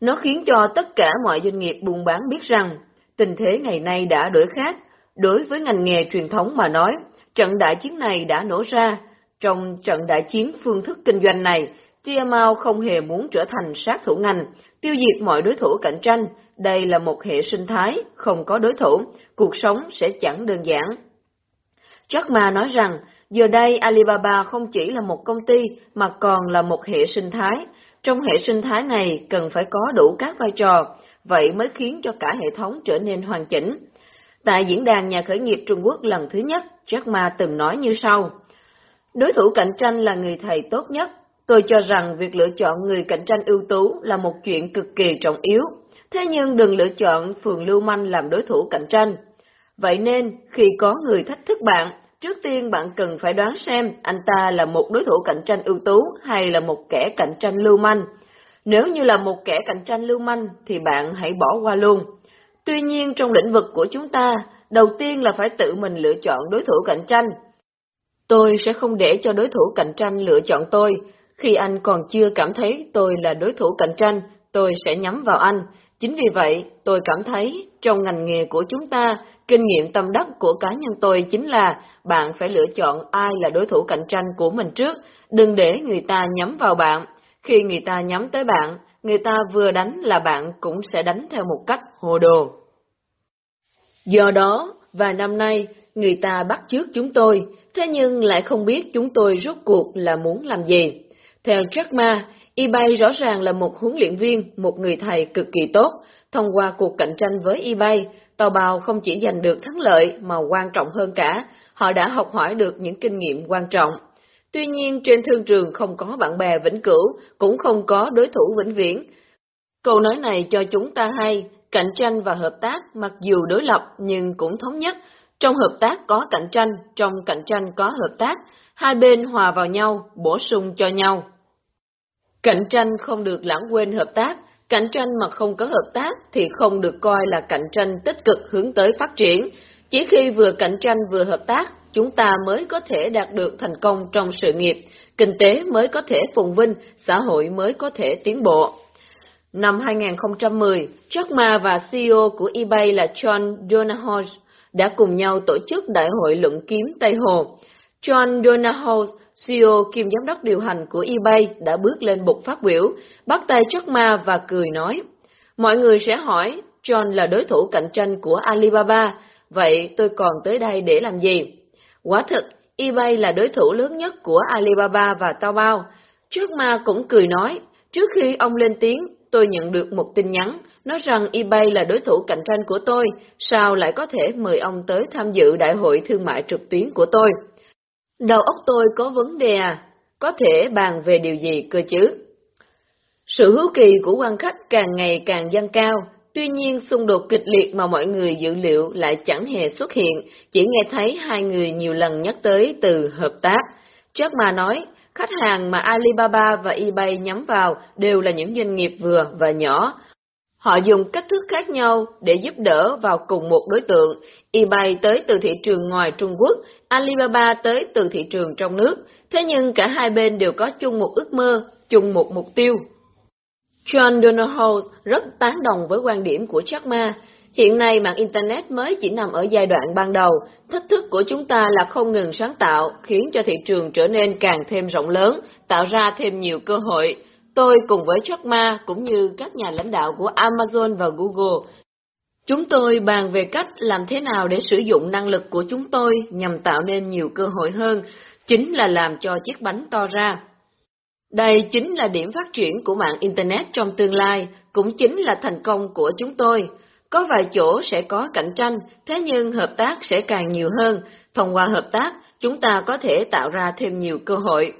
Nó khiến cho tất cả mọi doanh nghiệp buôn bán biết rằng, tình thế ngày nay đã đổi khác. Đối với ngành nghề truyền thống mà nói, trận đại chiến này đã nổ ra. Trong trận đại chiến phương thức kinh doanh này, Tiamao không hề muốn trở thành sát thủ ngành, tiêu diệt mọi đối thủ cạnh tranh. Đây là một hệ sinh thái, không có đối thủ, cuộc sống sẽ chẳng đơn giản. Jack Ma nói rằng, giờ đây Alibaba không chỉ là một công ty mà còn là một hệ sinh thái. Trong hệ sinh thái này cần phải có đủ các vai trò, vậy mới khiến cho cả hệ thống trở nên hoàn chỉnh. Tại diễn đàn nhà khởi nghiệp Trung Quốc lần thứ nhất, Jack Ma từng nói như sau. Đối thủ cạnh tranh là người thầy tốt nhất. Tôi cho rằng việc lựa chọn người cạnh tranh ưu tú là một chuyện cực kỳ trọng yếu. Thế nhưng đừng lựa chọn phường lưu manh làm đối thủ cạnh tranh. Vậy nên, khi có người thách thức bạn, trước tiên bạn cần phải đoán xem anh ta là một đối thủ cạnh tranh ưu tú hay là một kẻ cạnh tranh lưu manh. Nếu như là một kẻ cạnh tranh lưu manh thì bạn hãy bỏ qua luôn. Tuy nhiên trong lĩnh vực của chúng ta, đầu tiên là phải tự mình lựa chọn đối thủ cạnh tranh. Tôi sẽ không để cho đối thủ cạnh tranh lựa chọn tôi. Khi anh còn chưa cảm thấy tôi là đối thủ cạnh tranh, tôi sẽ nhắm vào anh. Chính vì vậy, tôi cảm thấy trong ngành nghề của chúng ta, kinh nghiệm tâm đắc của cá nhân tôi chính là bạn phải lựa chọn ai là đối thủ cạnh tranh của mình trước, đừng để người ta nhắm vào bạn. Khi người ta nhắm tới bạn, người ta vừa đánh là bạn cũng sẽ đánh theo một cách hồ đồ. Do đó, vài năm nay, người ta bắt chước chúng tôi, thế nhưng lại không biết chúng tôi rốt cuộc là muốn làm gì. Theo Jack Ma, eBay rõ ràng là một huấn luyện viên, một người thầy cực kỳ tốt. Thông qua cuộc cạnh tranh với eBay, tàu bào không chỉ giành được thắng lợi mà quan trọng hơn cả, họ đã học hỏi được những kinh nghiệm quan trọng. Tuy nhiên trên thương trường không có bạn bè vĩnh cửu, cũng không có đối thủ vĩnh viễn. Câu nói này cho chúng ta hay, cạnh tranh và hợp tác mặc dù đối lập nhưng cũng thống nhất. Trong hợp tác có cạnh tranh, trong cạnh tranh có hợp tác, hai bên hòa vào nhau, bổ sung cho nhau. Cạnh tranh không được lãng quên hợp tác, cạnh tranh mà không có hợp tác thì không được coi là cạnh tranh tích cực hướng tới phát triển. Chỉ khi vừa cạnh tranh vừa hợp tác, chúng ta mới có thể đạt được thành công trong sự nghiệp, kinh tế mới có thể phồn vinh, xã hội mới có thể tiến bộ. Năm 2010, Jack Ma và CEO của eBay là John Donahoe đã cùng nhau tổ chức Đại hội luận kiếm Tây Hồ. John Donahoe, CEO kiêm giám đốc điều hành của eBay đã bước lên bục phát biểu, bắt tay Jack Ma và cười nói, Mọi người sẽ hỏi, John là đối thủ cạnh tranh của Alibaba, vậy tôi còn tới đây để làm gì? Quả thực, eBay là đối thủ lớn nhất của Alibaba và Taobao. Jack Ma cũng cười nói, trước khi ông lên tiếng, tôi nhận được một tin nhắn nói rằng eBay là đối thủ cạnh tranh của tôi, sao lại có thể mời ông tới tham dự đại hội thương mại trực tuyến của tôi? Đầu óc tôi có vấn đề à? Có thể bàn về điều gì cơ chứ? Sự hữu kỳ của quan khách càng ngày càng dâng cao, tuy nhiên xung đột kịch liệt mà mọi người dự liệu lại chẳng hề xuất hiện, chỉ nghe thấy hai người nhiều lần nhắc tới từ hợp tác. Jack Ma nói, khách hàng mà Alibaba và eBay nhắm vào đều là những doanh nghiệp vừa và nhỏ. Họ dùng cách thức khác nhau để giúp đỡ vào cùng một đối tượng, eBay tới từ thị trường ngoài Trung Quốc, Alibaba tới từ thị trường trong nước, thế nhưng cả hai bên đều có chung một ước mơ, chung một mục tiêu. John Donahoe rất tán đồng với quan điểm của Jack Ma. Hiện nay mạng Internet mới chỉ nằm ở giai đoạn ban đầu, thách thức của chúng ta là không ngừng sáng tạo, khiến cho thị trường trở nên càng thêm rộng lớn, tạo ra thêm nhiều cơ hội. Tôi cùng với Jack Ma cũng như các nhà lãnh đạo của Amazon và Google Chúng tôi bàn về cách làm thế nào để sử dụng năng lực của chúng tôi nhằm tạo nên nhiều cơ hội hơn, chính là làm cho chiếc bánh to ra. Đây chính là điểm phát triển của mạng Internet trong tương lai, cũng chính là thành công của chúng tôi. Có vài chỗ sẽ có cạnh tranh, thế nhưng hợp tác sẽ càng nhiều hơn. Thông qua hợp tác, chúng ta có thể tạo ra thêm nhiều cơ hội.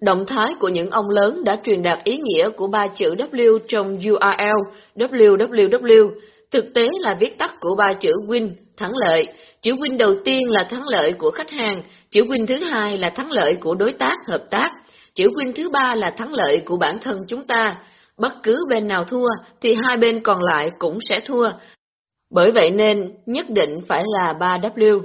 Động thái của những ông lớn đã truyền đạt ý nghĩa của ba chữ W trong URL www, thực tế là viết tắt của ba chữ win, thắng lợi. Chữ win đầu tiên là thắng lợi của khách hàng, chữ win thứ hai là thắng lợi của đối tác hợp tác, chữ win thứ ba là thắng lợi của bản thân chúng ta. Bất cứ bên nào thua thì hai bên còn lại cũng sẽ thua. Bởi vậy nên nhất định phải là 3W.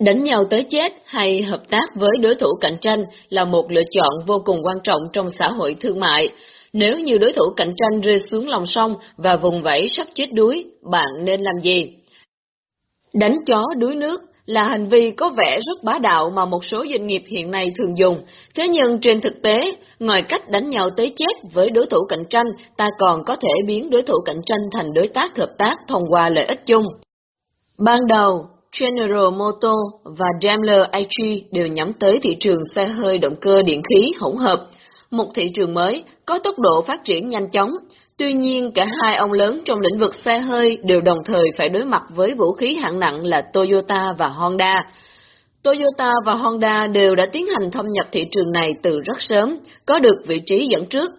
Đánh nhau tới chết hay hợp tác với đối thủ cạnh tranh là một lựa chọn vô cùng quan trọng trong xã hội thương mại. Nếu như đối thủ cạnh tranh rơi xuống lòng sông và vùng vẫy sắp chết đuối, bạn nên làm gì? Đánh chó đuối nước là hành vi có vẻ rất bá đạo mà một số doanh nghiệp hiện nay thường dùng. Thế nhưng trên thực tế, ngoài cách đánh nhau tới chết với đối thủ cạnh tranh, ta còn có thể biến đối thủ cạnh tranh thành đối tác hợp tác thông qua lợi ích chung. Ban đầu, General Motors và Daimler AG đều nhắm tới thị trường xe hơi động cơ điện khí hỗn hợp, một thị trường mới có tốc độ phát triển nhanh chóng. Tuy nhiên, cả hai ông lớn trong lĩnh vực xe hơi đều đồng thời phải đối mặt với vũ khí hạng nặng là Toyota và Honda. Toyota và Honda đều đã tiến hành thâm nhập thị trường này từ rất sớm, có được vị trí dẫn trước.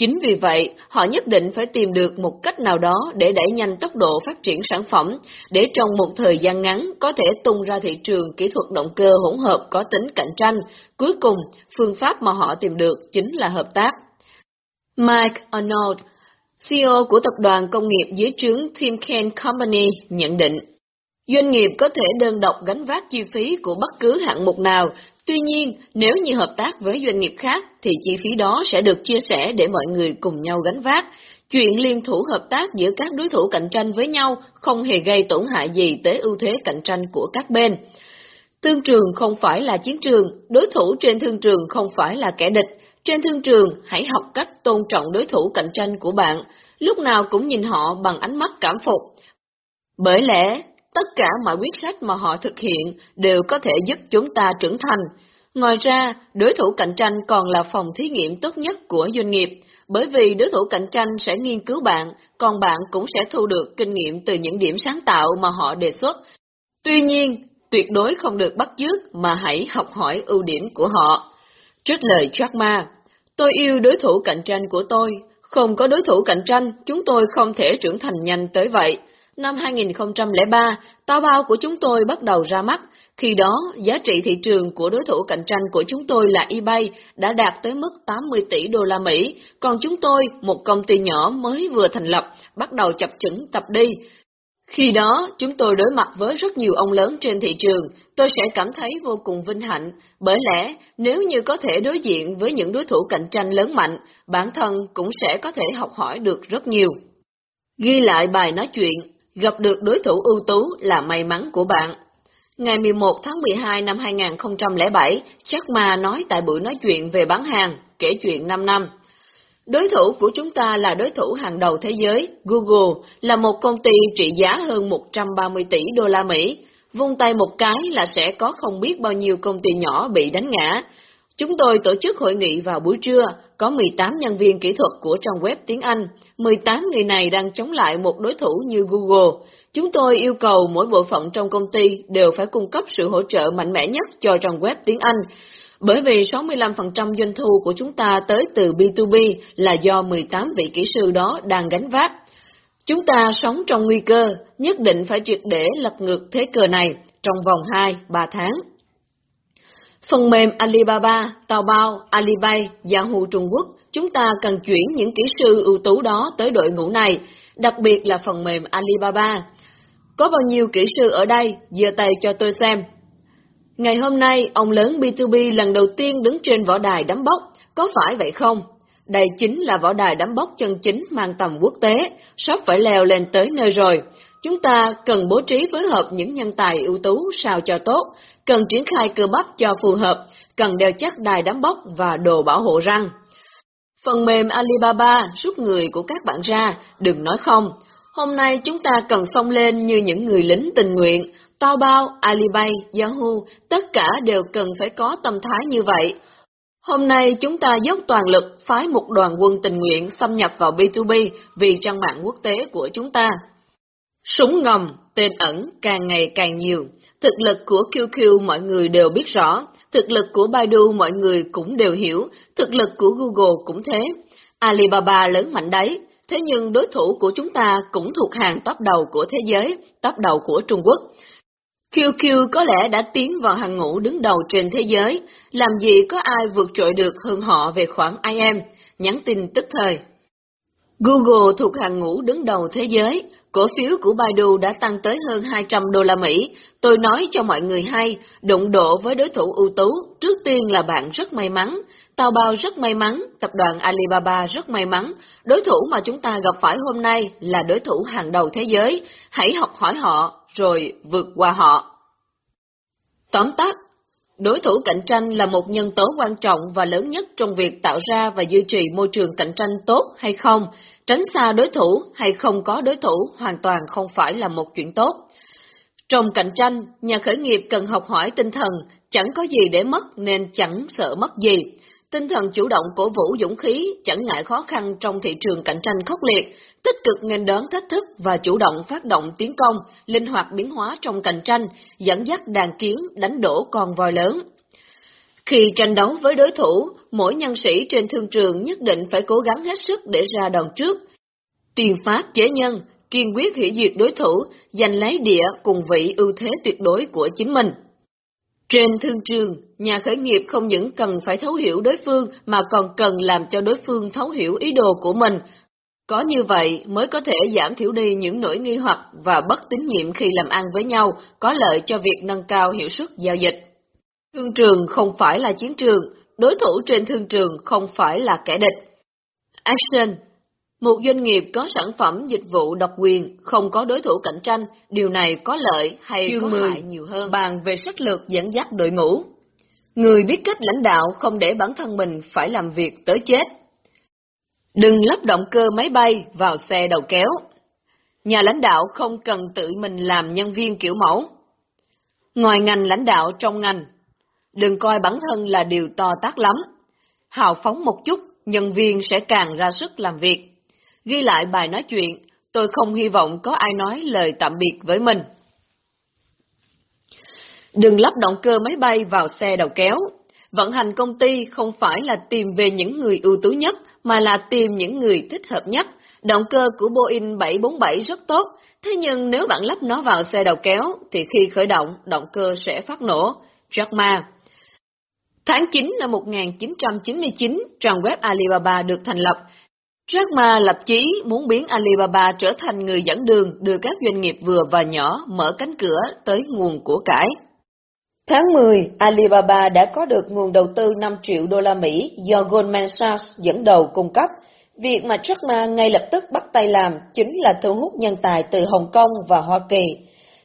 Chính vì vậy, họ nhất định phải tìm được một cách nào đó để đẩy nhanh tốc độ phát triển sản phẩm, để trong một thời gian ngắn có thể tung ra thị trường kỹ thuật động cơ hỗn hợp có tính cạnh tranh. Cuối cùng, phương pháp mà họ tìm được chính là hợp tác. Mike Arnold, CEO của tập đoàn công nghiệp dưới trướng Timken Company nhận định, Doanh nghiệp có thể đơn độc gánh vác chi phí của bất cứ hạng mục nào, tuy nhiên nếu như hợp tác với doanh nghiệp khác thì chi phí đó sẽ được chia sẻ để mọi người cùng nhau gánh vác. Chuyện liên thủ hợp tác giữa các đối thủ cạnh tranh với nhau không hề gây tổn hại gì tới ưu thế cạnh tranh của các bên. Thương trường không phải là chiến trường, đối thủ trên thương trường không phải là kẻ địch. Trên thương trường, hãy học cách tôn trọng đối thủ cạnh tranh của bạn, lúc nào cũng nhìn họ bằng ánh mắt cảm phục. Bởi lẽ, Tất cả mọi quyết sách mà họ thực hiện đều có thể giúp chúng ta trưởng thành. Ngoài ra, đối thủ cạnh tranh còn là phòng thí nghiệm tốt nhất của doanh nghiệp, bởi vì đối thủ cạnh tranh sẽ nghiên cứu bạn, còn bạn cũng sẽ thu được kinh nghiệm từ những điểm sáng tạo mà họ đề xuất. Tuy nhiên, tuyệt đối không được bắt chước mà hãy học hỏi ưu điểm của họ. Trích lời Jack Ma, tôi yêu đối thủ cạnh tranh của tôi, không có đối thủ cạnh tranh, chúng tôi không thể trưởng thành nhanh tới vậy. Năm 2003, tao bao của chúng tôi bắt đầu ra mắt, khi đó giá trị thị trường của đối thủ cạnh tranh của chúng tôi là eBay đã đạt tới mức 80 tỷ đô la Mỹ, còn chúng tôi, một công ty nhỏ mới vừa thành lập, bắt đầu chập chững tập đi. Khi đó, chúng tôi đối mặt với rất nhiều ông lớn trên thị trường, tôi sẽ cảm thấy vô cùng vinh hạnh, bởi lẽ nếu như có thể đối diện với những đối thủ cạnh tranh lớn mạnh, bản thân cũng sẽ có thể học hỏi được rất nhiều. Ghi lại bài nói chuyện, Gặp được đối thủ ưu tú là may mắn của bạn. Ngày 11 tháng 12 năm 2007, Jack Ma nói tại buổi nói chuyện về bán hàng, kể chuyện 5 năm. Đối thủ của chúng ta là đối thủ hàng đầu thế giới, Google, là một công ty trị giá hơn 130 tỷ đô la Mỹ. Vung tay một cái là sẽ có không biết bao nhiêu công ty nhỏ bị đánh ngã. Chúng tôi tổ chức hội nghị vào buổi trưa, có 18 nhân viên kỹ thuật của trang web tiếng Anh. 18 người này đang chống lại một đối thủ như Google. Chúng tôi yêu cầu mỗi bộ phận trong công ty đều phải cung cấp sự hỗ trợ mạnh mẽ nhất cho trang web tiếng Anh. Bởi vì 65% doanh thu của chúng ta tới từ B2B là do 18 vị kỹ sư đó đang gánh vác. Chúng ta sống trong nguy cơ, nhất định phải triệt để lật ngược thế cờ này trong vòng 2-3 tháng. Phần mềm Alibaba, Taobao, Alipay, Yahoo Trung Quốc, chúng ta cần chuyển những kỹ sư ưu tú đó tới đội ngũ này, đặc biệt là phần mềm Alibaba. Có bao nhiêu kỹ sư ở đây, giơ tay cho tôi xem. Ngày hôm nay, ông lớn B2B lần đầu tiên đứng trên võ đài đấm bốc, có phải vậy không? Đây chính là võ đài đấm bốc chân chính mang tầm quốc tế, sắp phải leo lên tới nơi rồi. Chúng ta cần bố trí phối hợp những nhân tài ưu tú sao cho tốt, cần triển khai cơ bắp cho phù hợp, cần đeo chắc đài đám bóc và đồ bảo hộ răng. Phần mềm Alibaba rút người của các bạn ra, đừng nói không. Hôm nay chúng ta cần xông lên như những người lính tình nguyện. Taobao, Alibay, Yahoo, tất cả đều cần phải có tâm thái như vậy. Hôm nay chúng ta dốc toàn lực phái một đoàn quân tình nguyện xâm nhập vào B2B vì trang mạng quốc tế của chúng ta. Súng ngầm, tên ẩn càng ngày càng nhiều. Thực lực của QQ mọi người đều biết rõ, thực lực của Baidu mọi người cũng đều hiểu, thực lực của Google cũng thế. Alibaba lớn mạnh đấy, thế nhưng đối thủ của chúng ta cũng thuộc hàng top đầu của thế giới, top đầu của Trung Quốc. QQ có lẽ đã tiến vào hàng ngũ đứng đầu trên thế giới, làm gì có ai vượt trội được hơn họ về khoản IM, nhắn tin tức thời. Google thuộc hàng ngũ đứng đầu thế giới, cổ phiếu của Baidu đã tăng tới hơn 200 đô la Mỹ. Tôi nói cho mọi người hay, đụng độ với đối thủ ưu tú, trước tiên là bạn rất may mắn, Tao Bao rất may mắn, tập đoàn Alibaba rất may mắn, đối thủ mà chúng ta gặp phải hôm nay là đối thủ hàng đầu thế giới, hãy học hỏi họ, rồi vượt qua họ. Tóm tắt, đối thủ cạnh tranh là một nhân tố quan trọng và lớn nhất trong việc tạo ra và duy trì môi trường cạnh tranh tốt hay không, tránh xa đối thủ hay không có đối thủ hoàn toàn không phải là một chuyện tốt. Trong cạnh tranh, nhà khởi nghiệp cần học hỏi tinh thần, chẳng có gì để mất nên chẳng sợ mất gì. Tinh thần chủ động cổ vũ dũng khí, chẳng ngại khó khăn trong thị trường cạnh tranh khốc liệt, tích cực nghênh đón thách thức và chủ động phát động tiến công, linh hoạt biến hóa trong cạnh tranh, dẫn dắt đàn kiến đánh đổ con voi lớn. Khi tranh đấu với đối thủ, mỗi nhân sĩ trên thương trường nhất định phải cố gắng hết sức để ra đòn trước. Tiền phát chế nhân, kiên quyết hủy diệt đối thủ, giành lấy địa cùng vị ưu thế tuyệt đối của chính mình. Trên thương trường, nhà khởi nghiệp không những cần phải thấu hiểu đối phương mà còn cần làm cho đối phương thấu hiểu ý đồ của mình. Có như vậy mới có thể giảm thiểu đi những nỗi nghi hoặc và bất tín nhiệm khi làm ăn với nhau, có lợi cho việc nâng cao hiệu suất giao dịch. Thương trường không phải là chiến trường, đối thủ trên thương trường không phải là kẻ địch. Action một doanh nghiệp có sản phẩm dịch vụ độc quyền, không có đối thủ cạnh tranh, điều này có lợi hay Chương có 10, hại nhiều hơn. Bàn về sách lược dẫn dắt đội ngũ. Người biết cách lãnh đạo không để bản thân mình phải làm việc tới chết. Đừng lắp động cơ máy bay vào xe đầu kéo. Nhà lãnh đạo không cần tự mình làm nhân viên kiểu mẫu. Ngoài ngành lãnh đạo trong ngành, đừng coi bản thân là điều to tác lắm. Hào phóng một chút, nhân viên sẽ càng ra sức làm việc ghi lại bài nói chuyện, tôi không hy vọng có ai nói lời tạm biệt với mình. Đừng lắp động cơ máy bay vào xe đầu kéo. Vận hành công ty không phải là tìm về những người ưu tú nhất, mà là tìm những người thích hợp nhất. Động cơ của Boeing 747 rất tốt, thế nhưng nếu bạn lắp nó vào xe đầu kéo, thì khi khởi động, động cơ sẽ phát nổ. Jack Ma Tháng 9 năm 1999, trang web Alibaba được thành lập, Jack Ma lập chí muốn biến Alibaba trở thành người dẫn đường đưa các doanh nghiệp vừa và nhỏ mở cánh cửa tới nguồn của cải. Tháng 10, Alibaba đã có được nguồn đầu tư 5 triệu đô la Mỹ do Goldman Sachs dẫn đầu cung cấp. Việc mà Jack Ma ngay lập tức bắt tay làm chính là thu hút nhân tài từ Hồng Kông và Hoa Kỳ.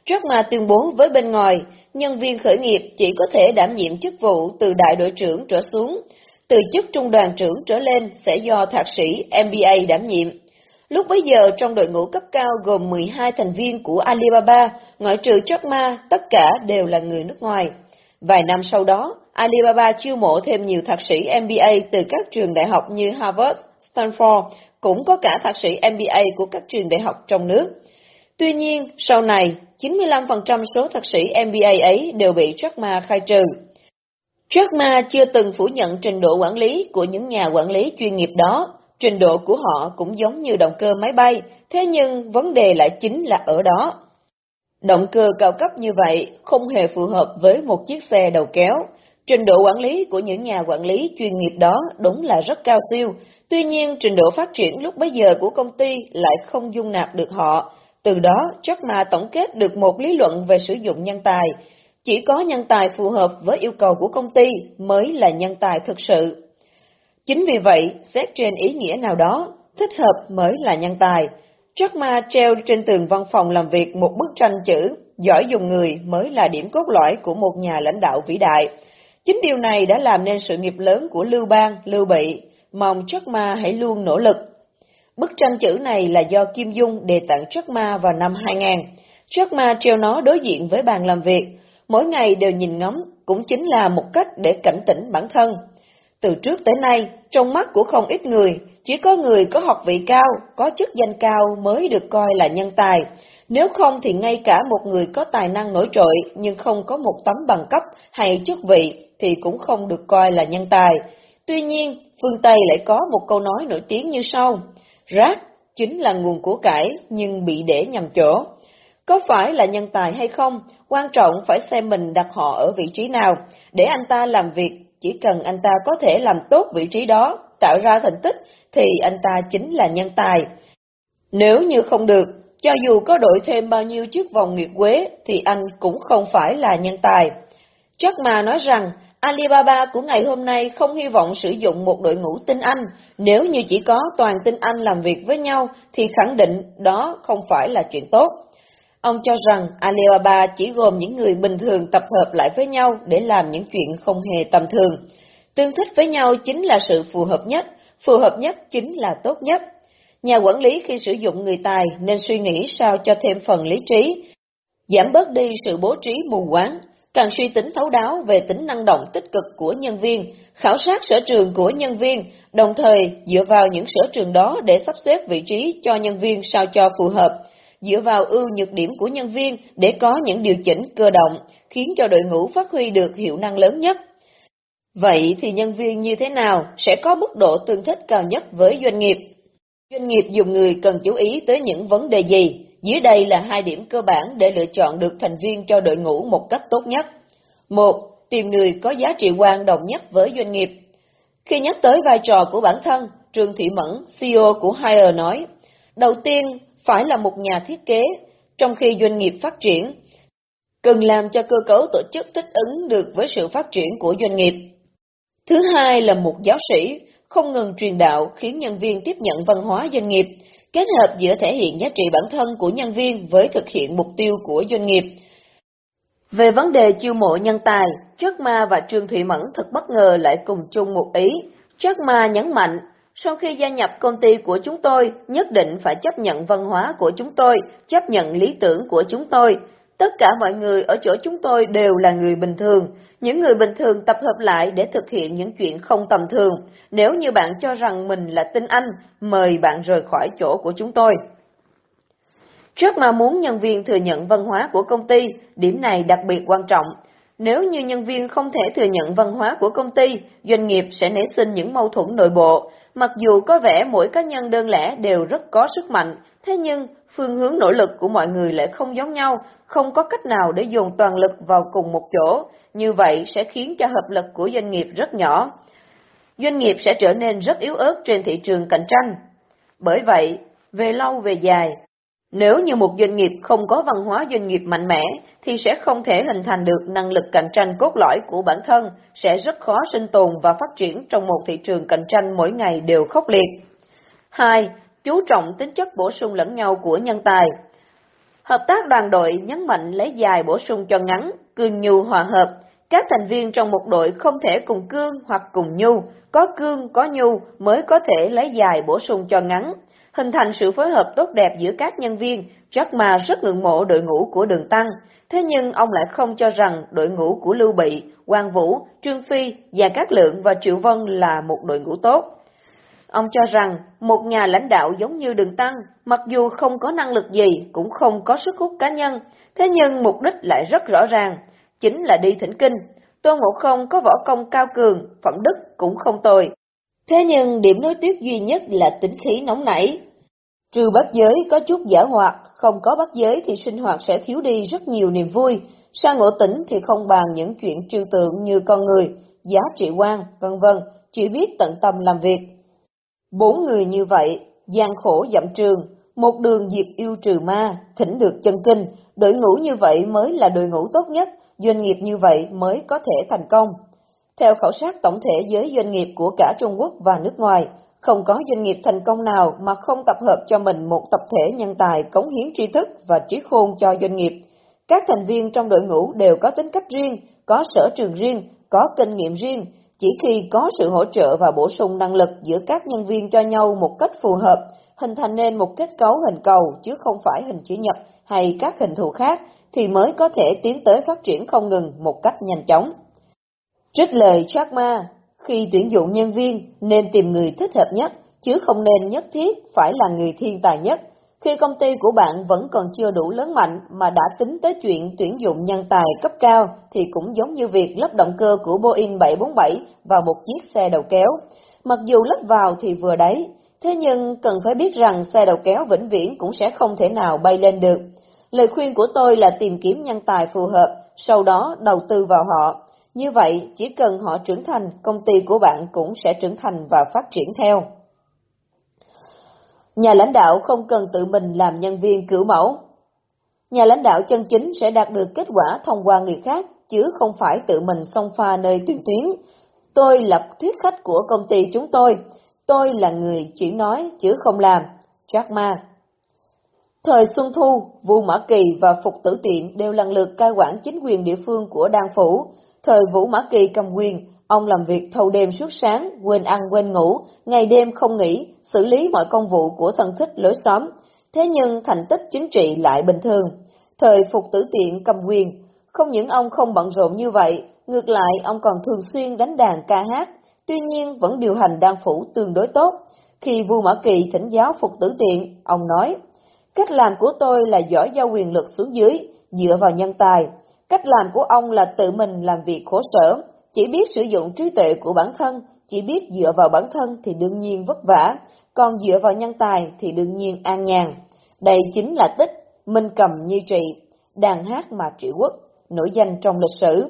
Jack Ma tuyên bố với bên ngoài, nhân viên khởi nghiệp chỉ có thể đảm nhiệm chức vụ từ đại đội trưởng trở xuống, từ chức trung đoàn trưởng trở lên sẽ do thạc sĩ MBA đảm nhiệm. Lúc bấy giờ trong đội ngũ cấp cao gồm 12 thành viên của Alibaba, ngoại trừ Jack Ma, tất cả đều là người nước ngoài. Vài năm sau đó, Alibaba chiêu mộ thêm nhiều thạc sĩ MBA từ các trường đại học như Harvard, Stanford, cũng có cả thạc sĩ MBA của các trường đại học trong nước. Tuy nhiên, sau này, 95% số thạc sĩ MBA ấy đều bị Jack Ma khai trừ. Jack Ma chưa từng phủ nhận trình độ quản lý của những nhà quản lý chuyên nghiệp đó, trình độ của họ cũng giống như động cơ máy bay, thế nhưng vấn đề lại chính là ở đó. Động cơ cao cấp như vậy không hề phù hợp với một chiếc xe đầu kéo. Trình độ quản lý của những nhà quản lý chuyên nghiệp đó đúng là rất cao siêu, tuy nhiên trình độ phát triển lúc bấy giờ của công ty lại không dung nạp được họ. Từ đó, Jack Ma tổng kết được một lý luận về sử dụng nhân tài, chỉ có nhân tài phù hợp với yêu cầu của công ty mới là nhân tài thực sự. Chính vì vậy, xét trên ý nghĩa nào đó, thích hợp mới là nhân tài. Jack Ma treo trên tường văn phòng làm việc một bức tranh chữ, giỏi dùng người mới là điểm cốt lõi của một nhà lãnh đạo vĩ đại. Chính điều này đã làm nên sự nghiệp lớn của Lưu Bang, Lưu Bị, mong Jack Ma hãy luôn nỗ lực. Bức tranh chữ này là do Kim Dung đề tặng Jack Ma vào năm 2000. Jack Ma treo nó đối diện với bàn làm việc, mỗi ngày đều nhìn ngắm, cũng chính là một cách để cảnh tỉnh bản thân. Từ trước tới nay, trong mắt của không ít người, chỉ có người có học vị cao, có chức danh cao mới được coi là nhân tài. Nếu không thì ngay cả một người có tài năng nổi trội nhưng không có một tấm bằng cấp hay chức vị thì cũng không được coi là nhân tài. Tuy nhiên, phương Tây lại có một câu nói nổi tiếng như sau, rác chính là nguồn của cải nhưng bị để nhầm chỗ. Có phải là nhân tài hay không, quan trọng phải xem mình đặt họ ở vị trí nào, để anh ta làm việc, chỉ cần anh ta có thể làm tốt vị trí đó, tạo ra thành tích, thì anh ta chính là nhân tài. Nếu như không được, cho dù có đổi thêm bao nhiêu chiếc vòng nguyệt quế, thì anh cũng không phải là nhân tài. Chắc mà nói rằng, Alibaba của ngày hôm nay không hy vọng sử dụng một đội ngũ tinh Anh, nếu như chỉ có toàn tinh Anh làm việc với nhau thì khẳng định đó không phải là chuyện tốt. Ông cho rằng Alibaba chỉ gồm những người bình thường tập hợp lại với nhau để làm những chuyện không hề tầm thường. Tương thích với nhau chính là sự phù hợp nhất, phù hợp nhất chính là tốt nhất. Nhà quản lý khi sử dụng người tài nên suy nghĩ sao cho thêm phần lý trí, giảm bớt đi sự bố trí mù quáng, càng suy tính thấu đáo về tính năng động tích cực của nhân viên, khảo sát sở trường của nhân viên, đồng thời dựa vào những sở trường đó để sắp xếp vị trí cho nhân viên sao cho phù hợp, dựa vào ưu nhược điểm của nhân viên để có những điều chỉnh cơ động, khiến cho đội ngũ phát huy được hiệu năng lớn nhất. Vậy thì nhân viên như thế nào sẽ có mức độ tương thích cao nhất với doanh nghiệp? Doanh nghiệp dùng người cần chú ý tới những vấn đề gì? Dưới đây là hai điểm cơ bản để lựa chọn được thành viên cho đội ngũ một cách tốt nhất. Một, tìm người có giá trị quan đồng nhất với doanh nghiệp. Khi nhắc tới vai trò của bản thân, Trương Thị Mẫn, CEO của Hire nói, đầu tiên phải là một nhà thiết kế, trong khi doanh nghiệp phát triển, cần làm cho cơ cấu tổ chức thích ứng được với sự phát triển của doanh nghiệp. Thứ hai là một giáo sĩ, không ngừng truyền đạo khiến nhân viên tiếp nhận văn hóa doanh nghiệp, kết hợp giữa thể hiện giá trị bản thân của nhân viên với thực hiện mục tiêu của doanh nghiệp. Về vấn đề chiêu mộ nhân tài, Jack Ma và Trương Thụy Mẫn thật bất ngờ lại cùng chung một ý. Jack Ma nhấn mạnh, sau khi gia nhập công ty của chúng tôi, nhất định phải chấp nhận văn hóa của chúng tôi, chấp nhận lý tưởng của chúng tôi. Tất cả mọi người ở chỗ chúng tôi đều là người bình thường, những người bình thường tập hợp lại để thực hiện những chuyện không tầm thường. Nếu như bạn cho rằng mình là tinh anh, mời bạn rời khỏi chỗ của chúng tôi. Trước mà muốn nhân viên thừa nhận văn hóa của công ty, điểm này đặc biệt quan trọng. Nếu như nhân viên không thể thừa nhận văn hóa của công ty, doanh nghiệp sẽ nảy sinh những mâu thuẫn nội bộ. Mặc dù có vẻ mỗi cá nhân đơn lẻ đều rất có sức mạnh, thế nhưng phương hướng nỗ lực của mọi người lại không giống nhau, không có cách nào để dùng toàn lực vào cùng một chỗ, như vậy sẽ khiến cho hợp lực của doanh nghiệp rất nhỏ. Doanh nghiệp sẽ trở nên rất yếu ớt trên thị trường cạnh tranh. Bởi vậy, về lâu về dài, nếu như một doanh nghiệp không có văn hóa doanh nghiệp mạnh mẽ, thì sẽ không thể hình thành được năng lực cạnh tranh cốt lõi của bản thân, sẽ rất khó sinh tồn và phát triển trong một thị trường cạnh tranh mỗi ngày đều khốc liệt. 2. Chú trọng tính chất bổ sung lẫn nhau của nhân tài. Hợp tác đoàn đội nhấn mạnh lấy dài bổ sung cho ngắn, cương nhu hòa hợp. Các thành viên trong một đội không thể cùng cương hoặc cùng nhu, có cương có nhu mới có thể lấy dài bổ sung cho ngắn, hình thành sự phối hợp tốt đẹp giữa các nhân viên, Jack Ma rất ngưỡng mộ đội ngũ của Đường Tăng. Thế nhưng ông lại không cho rằng đội ngũ của Lưu Bị, Quang Vũ, Trương Phi, và Cát Lượng và Triệu Vân là một đội ngũ tốt. Ông cho rằng một nhà lãnh đạo giống như Đường Tăng, mặc dù không có năng lực gì, cũng không có sức hút cá nhân, thế nhưng mục đích lại rất rõ ràng, chính là đi thỉnh kinh. Tô Ngộ Không có võ công cao cường, phẩm đức cũng không tồi. Thế nhưng điểm nối tiếc duy nhất là tính khí nóng nảy, Trừ bắt giới có chút giả hoạt, không có bắt giới thì sinh hoạt sẽ thiếu đi rất nhiều niềm vui. Sang ngộ tỉnh thì không bàn những chuyện trừu tượng như con người, giá trị quan, vân vân, chỉ biết tận tâm làm việc. Bốn người như vậy, gian khổ dậm trường, một đường diệt yêu trừ ma, thỉnh được chân kinh, đội ngũ như vậy mới là đội ngũ tốt nhất, doanh nghiệp như vậy mới có thể thành công. Theo khảo sát tổng thể giới doanh nghiệp của cả Trung Quốc và nước ngoài, không có doanh nghiệp thành công nào mà không tập hợp cho mình một tập thể nhân tài cống hiến tri thức và trí khôn cho doanh nghiệp. Các thành viên trong đội ngũ đều có tính cách riêng, có sở trường riêng, có kinh nghiệm riêng. Chỉ khi có sự hỗ trợ và bổ sung năng lực giữa các nhân viên cho nhau một cách phù hợp, hình thành nên một kết cấu hình cầu chứ không phải hình chữ nhật hay các hình thù khác, thì mới có thể tiến tới phát triển không ngừng một cách nhanh chóng. Trích lời Jack Ma, khi tuyển dụng nhân viên nên tìm người thích hợp nhất, chứ không nên nhất thiết phải là người thiên tài nhất. Khi công ty của bạn vẫn còn chưa đủ lớn mạnh mà đã tính tới chuyện tuyển dụng nhân tài cấp cao thì cũng giống như việc lắp động cơ của Boeing 747 vào một chiếc xe đầu kéo. Mặc dù lắp vào thì vừa đấy, thế nhưng cần phải biết rằng xe đầu kéo vĩnh viễn cũng sẽ không thể nào bay lên được. Lời khuyên của tôi là tìm kiếm nhân tài phù hợp, sau đó đầu tư vào họ. Như vậy, chỉ cần họ trưởng thành, công ty của bạn cũng sẽ trưởng thành và phát triển theo. Nhà lãnh đạo không cần tự mình làm nhân viên cửu mẫu. Nhà lãnh đạo chân chính sẽ đạt được kết quả thông qua người khác, chứ không phải tự mình xông pha nơi tuyên tuyến. Tôi là thuyết khách của công ty chúng tôi, tôi là người chỉ nói chứ không làm. Jack Ma Thời Xuân Thu, Vu Mã Kỳ và Phục Tử Tiện đều lần lượt cai quản chính quyền địa phương của Đan Phủ. Thời Vũ Mã Kỳ cầm quyền, ông làm việc thâu đêm suốt sáng, quên ăn quên ngủ, ngày đêm không nghỉ, xử lý mọi công vụ của thân thích lối xóm. Thế nhưng thành tích chính trị lại bình thường. Thời Phục Tử Tiện cầm quyền, không những ông không bận rộn như vậy, ngược lại ông còn thường xuyên đánh đàn ca hát, tuy nhiên vẫn điều hành Đan Phủ tương đối tốt. Khi vua Mã Kỳ thỉnh giáo Phục Tử Tiện, ông nói, Cách làm của tôi là giỏi giao quyền lực xuống dưới, dựa vào nhân tài. Cách làm của ông là tự mình làm việc khổ sở, chỉ biết sử dụng trí tuệ của bản thân, chỉ biết dựa vào bản thân thì đương nhiên vất vả, còn dựa vào nhân tài thì đương nhiên an nhàn. Đây chính là tích, minh cầm như trị, đàn hát mà trị quốc, nổi danh trong lịch sử.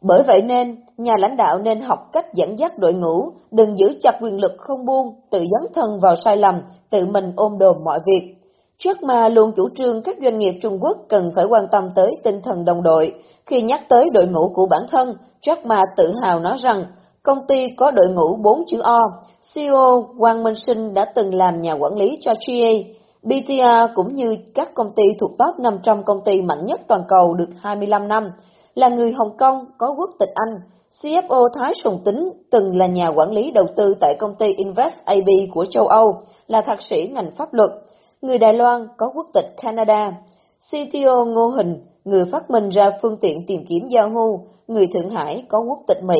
Bởi vậy nên, nhà lãnh đạo nên học cách dẫn dắt đội ngũ, đừng giữ chặt quyền lực không buông, tự dấn thân vào sai lầm, tự mình ôm đồm mọi việc. Trước Ma luôn chủ trương các doanh nghiệp Trung Quốc cần phải quan tâm tới tinh thần đồng đội. Khi nhắc tới đội ngũ của bản thân, Jack Ma tự hào nói rằng công ty có đội ngũ 4 chữ O. CEO Quang Minh Sinh đã từng làm nhà quản lý cho GA. BTA cũng như các công ty thuộc top 500 công ty mạnh nhất toàn cầu được 25 năm là người Hồng Kông có quốc tịch Anh. CFO Thái Sùng Tính từng là nhà quản lý đầu tư tại công ty Invest AB của châu Âu, là thạc sĩ ngành pháp luật. Người Đài Loan có quốc tịch Canada. CTO Ngô Hình, người phát minh ra phương tiện tìm kiếm Yahoo, người Thượng Hải có quốc tịch Mỹ.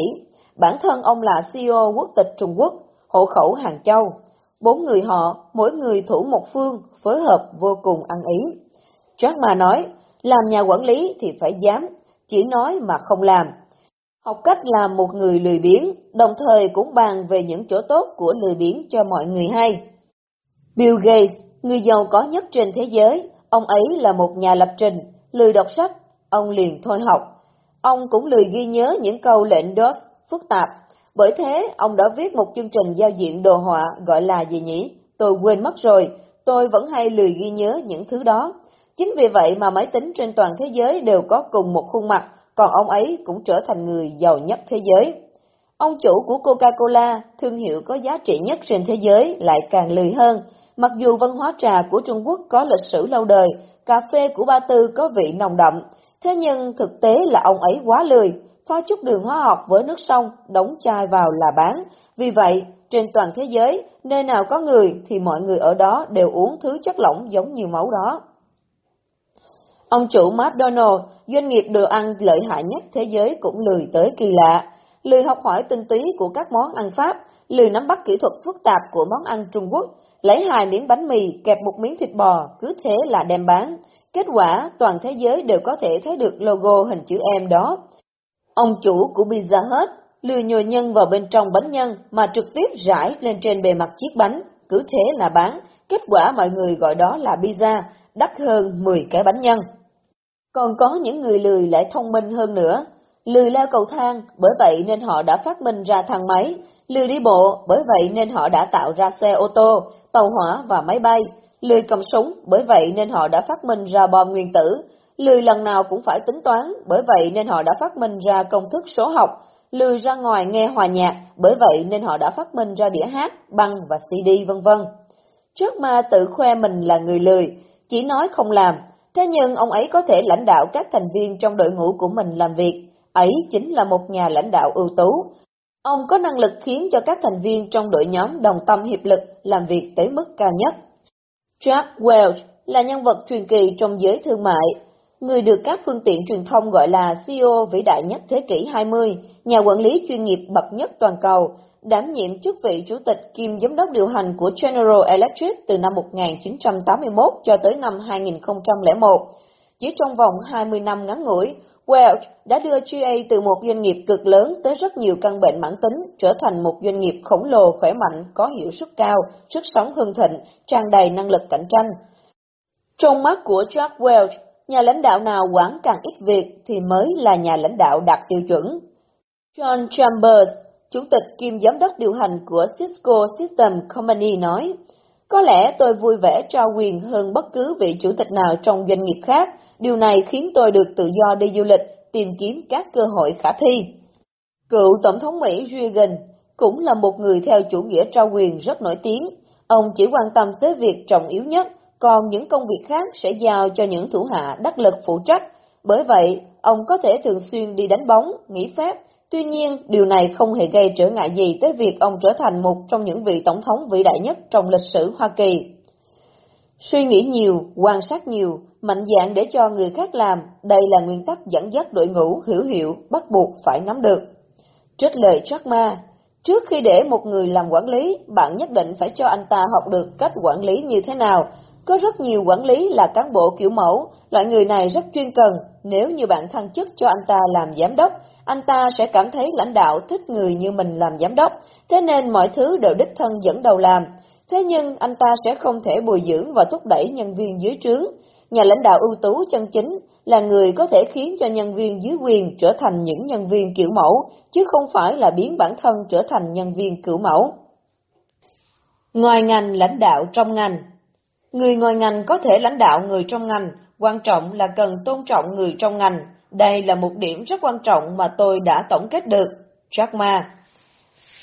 Bản thân ông là CEO quốc tịch Trung Quốc, hộ khẩu Hàng Châu. Bốn người họ, mỗi người thủ một phương, phối hợp vô cùng ăn ý. Jack Ma nói, làm nhà quản lý thì phải dám, chỉ nói mà không làm. Học cách làm một người lười biếng, đồng thời cũng bàn về những chỗ tốt của lười biếng cho mọi người hay. Bill Gates, người giàu có nhất trên thế giới, ông ấy là một nhà lập trình, lười đọc sách, ông liền thôi học. Ông cũng lười ghi nhớ những câu lệnh DOS phức tạp, bởi thế ông đã viết một chương trình giao diện đồ họa gọi là gì nhỉ? Tôi quên mất rồi, tôi vẫn hay lười ghi nhớ những thứ đó. Chính vì vậy mà máy tính trên toàn thế giới đều có cùng một khuôn mặt, còn ông ấy cũng trở thành người giàu nhất thế giới. Ông chủ của Coca-Cola, thương hiệu có giá trị nhất trên thế giới, lại càng lười hơn. Mặc dù văn hóa trà của Trung Quốc có lịch sử lâu đời, cà phê của Ba Tư có vị nồng đậm, thế nhưng thực tế là ông ấy quá lười, pha chút đường hóa học với nước sông, đóng chai vào là bán. Vì vậy, trên toàn thế giới, nơi nào có người thì mọi người ở đó đều uống thứ chất lỏng giống như máu đó. Ông chủ McDonald's, doanh nghiệp đồ ăn lợi hại nhất thế giới cũng lười tới kỳ lạ, lười học hỏi tinh túy của các món ăn Pháp, lười nắm bắt kỹ thuật phức tạp của món ăn Trung Quốc, lấy hai miếng bánh mì kẹp một miếng thịt bò, cứ thế là đem bán. Kết quả, toàn thế giới đều có thể thấy được logo hình chữ M đó. Ông chủ của Pizza Hut lừa nhồi nhân vào bên trong bánh nhân mà trực tiếp rải lên trên bề mặt chiếc bánh, cứ thế là bán. Kết quả mọi người gọi đó là pizza, đắt hơn 10 cái bánh nhân. Còn có những người lười lại thông minh hơn nữa. Lười leo cầu thang, bởi vậy nên họ đã phát minh ra thang máy. Lười đi bộ, bởi vậy nên họ đã tạo ra xe ô tô, tàu hỏa và máy bay. Lười cầm súng, bởi vậy nên họ đã phát minh ra bom nguyên tử. Lười lần nào cũng phải tính toán, bởi vậy nên họ đã phát minh ra công thức số học. Lười ra ngoài nghe hòa nhạc, bởi vậy nên họ đã phát minh ra đĩa hát, băng và CD vân vân. Trước ma tự khoe mình là người lười, chỉ nói không làm, Thế nhưng ông ấy có thể lãnh đạo các thành viên trong đội ngũ của mình làm việc, ấy chính là một nhà lãnh đạo ưu tú. Ông có năng lực khiến cho các thành viên trong đội nhóm đồng tâm hiệp lực làm việc tới mức cao nhất. Jack Welch là nhân vật truyền kỳ trong giới thương mại, người được các phương tiện truyền thông gọi là CEO vĩ đại nhất thế kỷ 20, nhà quản lý chuyên nghiệp bậc nhất toàn cầu, đảm nhiệm chức vị chủ tịch kiêm giám đốc điều hành của General Electric từ năm 1981 cho tới năm 2001. Chỉ trong vòng 20 năm ngắn ngủi, Welch đã đưa GA từ một doanh nghiệp cực lớn tới rất nhiều căn bệnh mãn tính trở thành một doanh nghiệp khổng lồ khỏe mạnh, có hiệu suất cao, sức sống hưng thịnh, tràn đầy năng lực cạnh tranh. Trong mắt của Jack Welch, nhà lãnh đạo nào quản càng ít việc thì mới là nhà lãnh đạo đạt tiêu chuẩn. John Chambers, chủ tịch kiêm giám đốc điều hành của Cisco System Company nói, có lẽ tôi vui vẻ trao quyền hơn bất cứ vị chủ tịch nào trong doanh nghiệp khác, điều này khiến tôi được tự do đi du lịch, tìm kiếm các cơ hội khả thi. Cựu Tổng thống Mỹ Reagan cũng là một người theo chủ nghĩa trao quyền rất nổi tiếng. Ông chỉ quan tâm tới việc trọng yếu nhất, còn những công việc khác sẽ giao cho những thủ hạ đắc lực phụ trách. Bởi vậy, ông có thể thường xuyên đi đánh bóng, nghỉ phép. Tuy nhiên, điều này không hề gây trở ngại gì tới việc ông trở thành một trong những vị tổng thống vĩ đại nhất trong lịch sử Hoa Kỳ. Suy nghĩ nhiều, quan sát nhiều, mạnh dạn để cho người khác làm, đây là nguyên tắc dẫn dắt đội ngũ hiểu hiệu, bắt buộc phải nắm được. Trích lời Jack Ma, trước khi để một người làm quản lý, bạn nhất định phải cho anh ta học được cách quản lý như thế nào. Có rất nhiều quản lý là cán bộ kiểu mẫu, loại người này rất chuyên cần, nếu như bạn thăng chức cho anh ta làm giám đốc, anh ta sẽ cảm thấy lãnh đạo thích người như mình làm giám đốc, thế nên mọi thứ đều đích thân dẫn đầu làm. Thế nhưng anh ta sẽ không thể bồi dưỡng và thúc đẩy nhân viên dưới trướng. Nhà lãnh đạo ưu tú chân chính là người có thể khiến cho nhân viên dưới quyền trở thành những nhân viên kiểu mẫu, chứ không phải là biến bản thân trở thành nhân viên kiểu mẫu. Ngoài ngành lãnh đạo trong ngành Người ngoài ngành có thể lãnh đạo người trong ngành, quan trọng là cần tôn trọng người trong ngành. Đây là một điểm rất quan trọng mà tôi đã tổng kết được. Jack Ma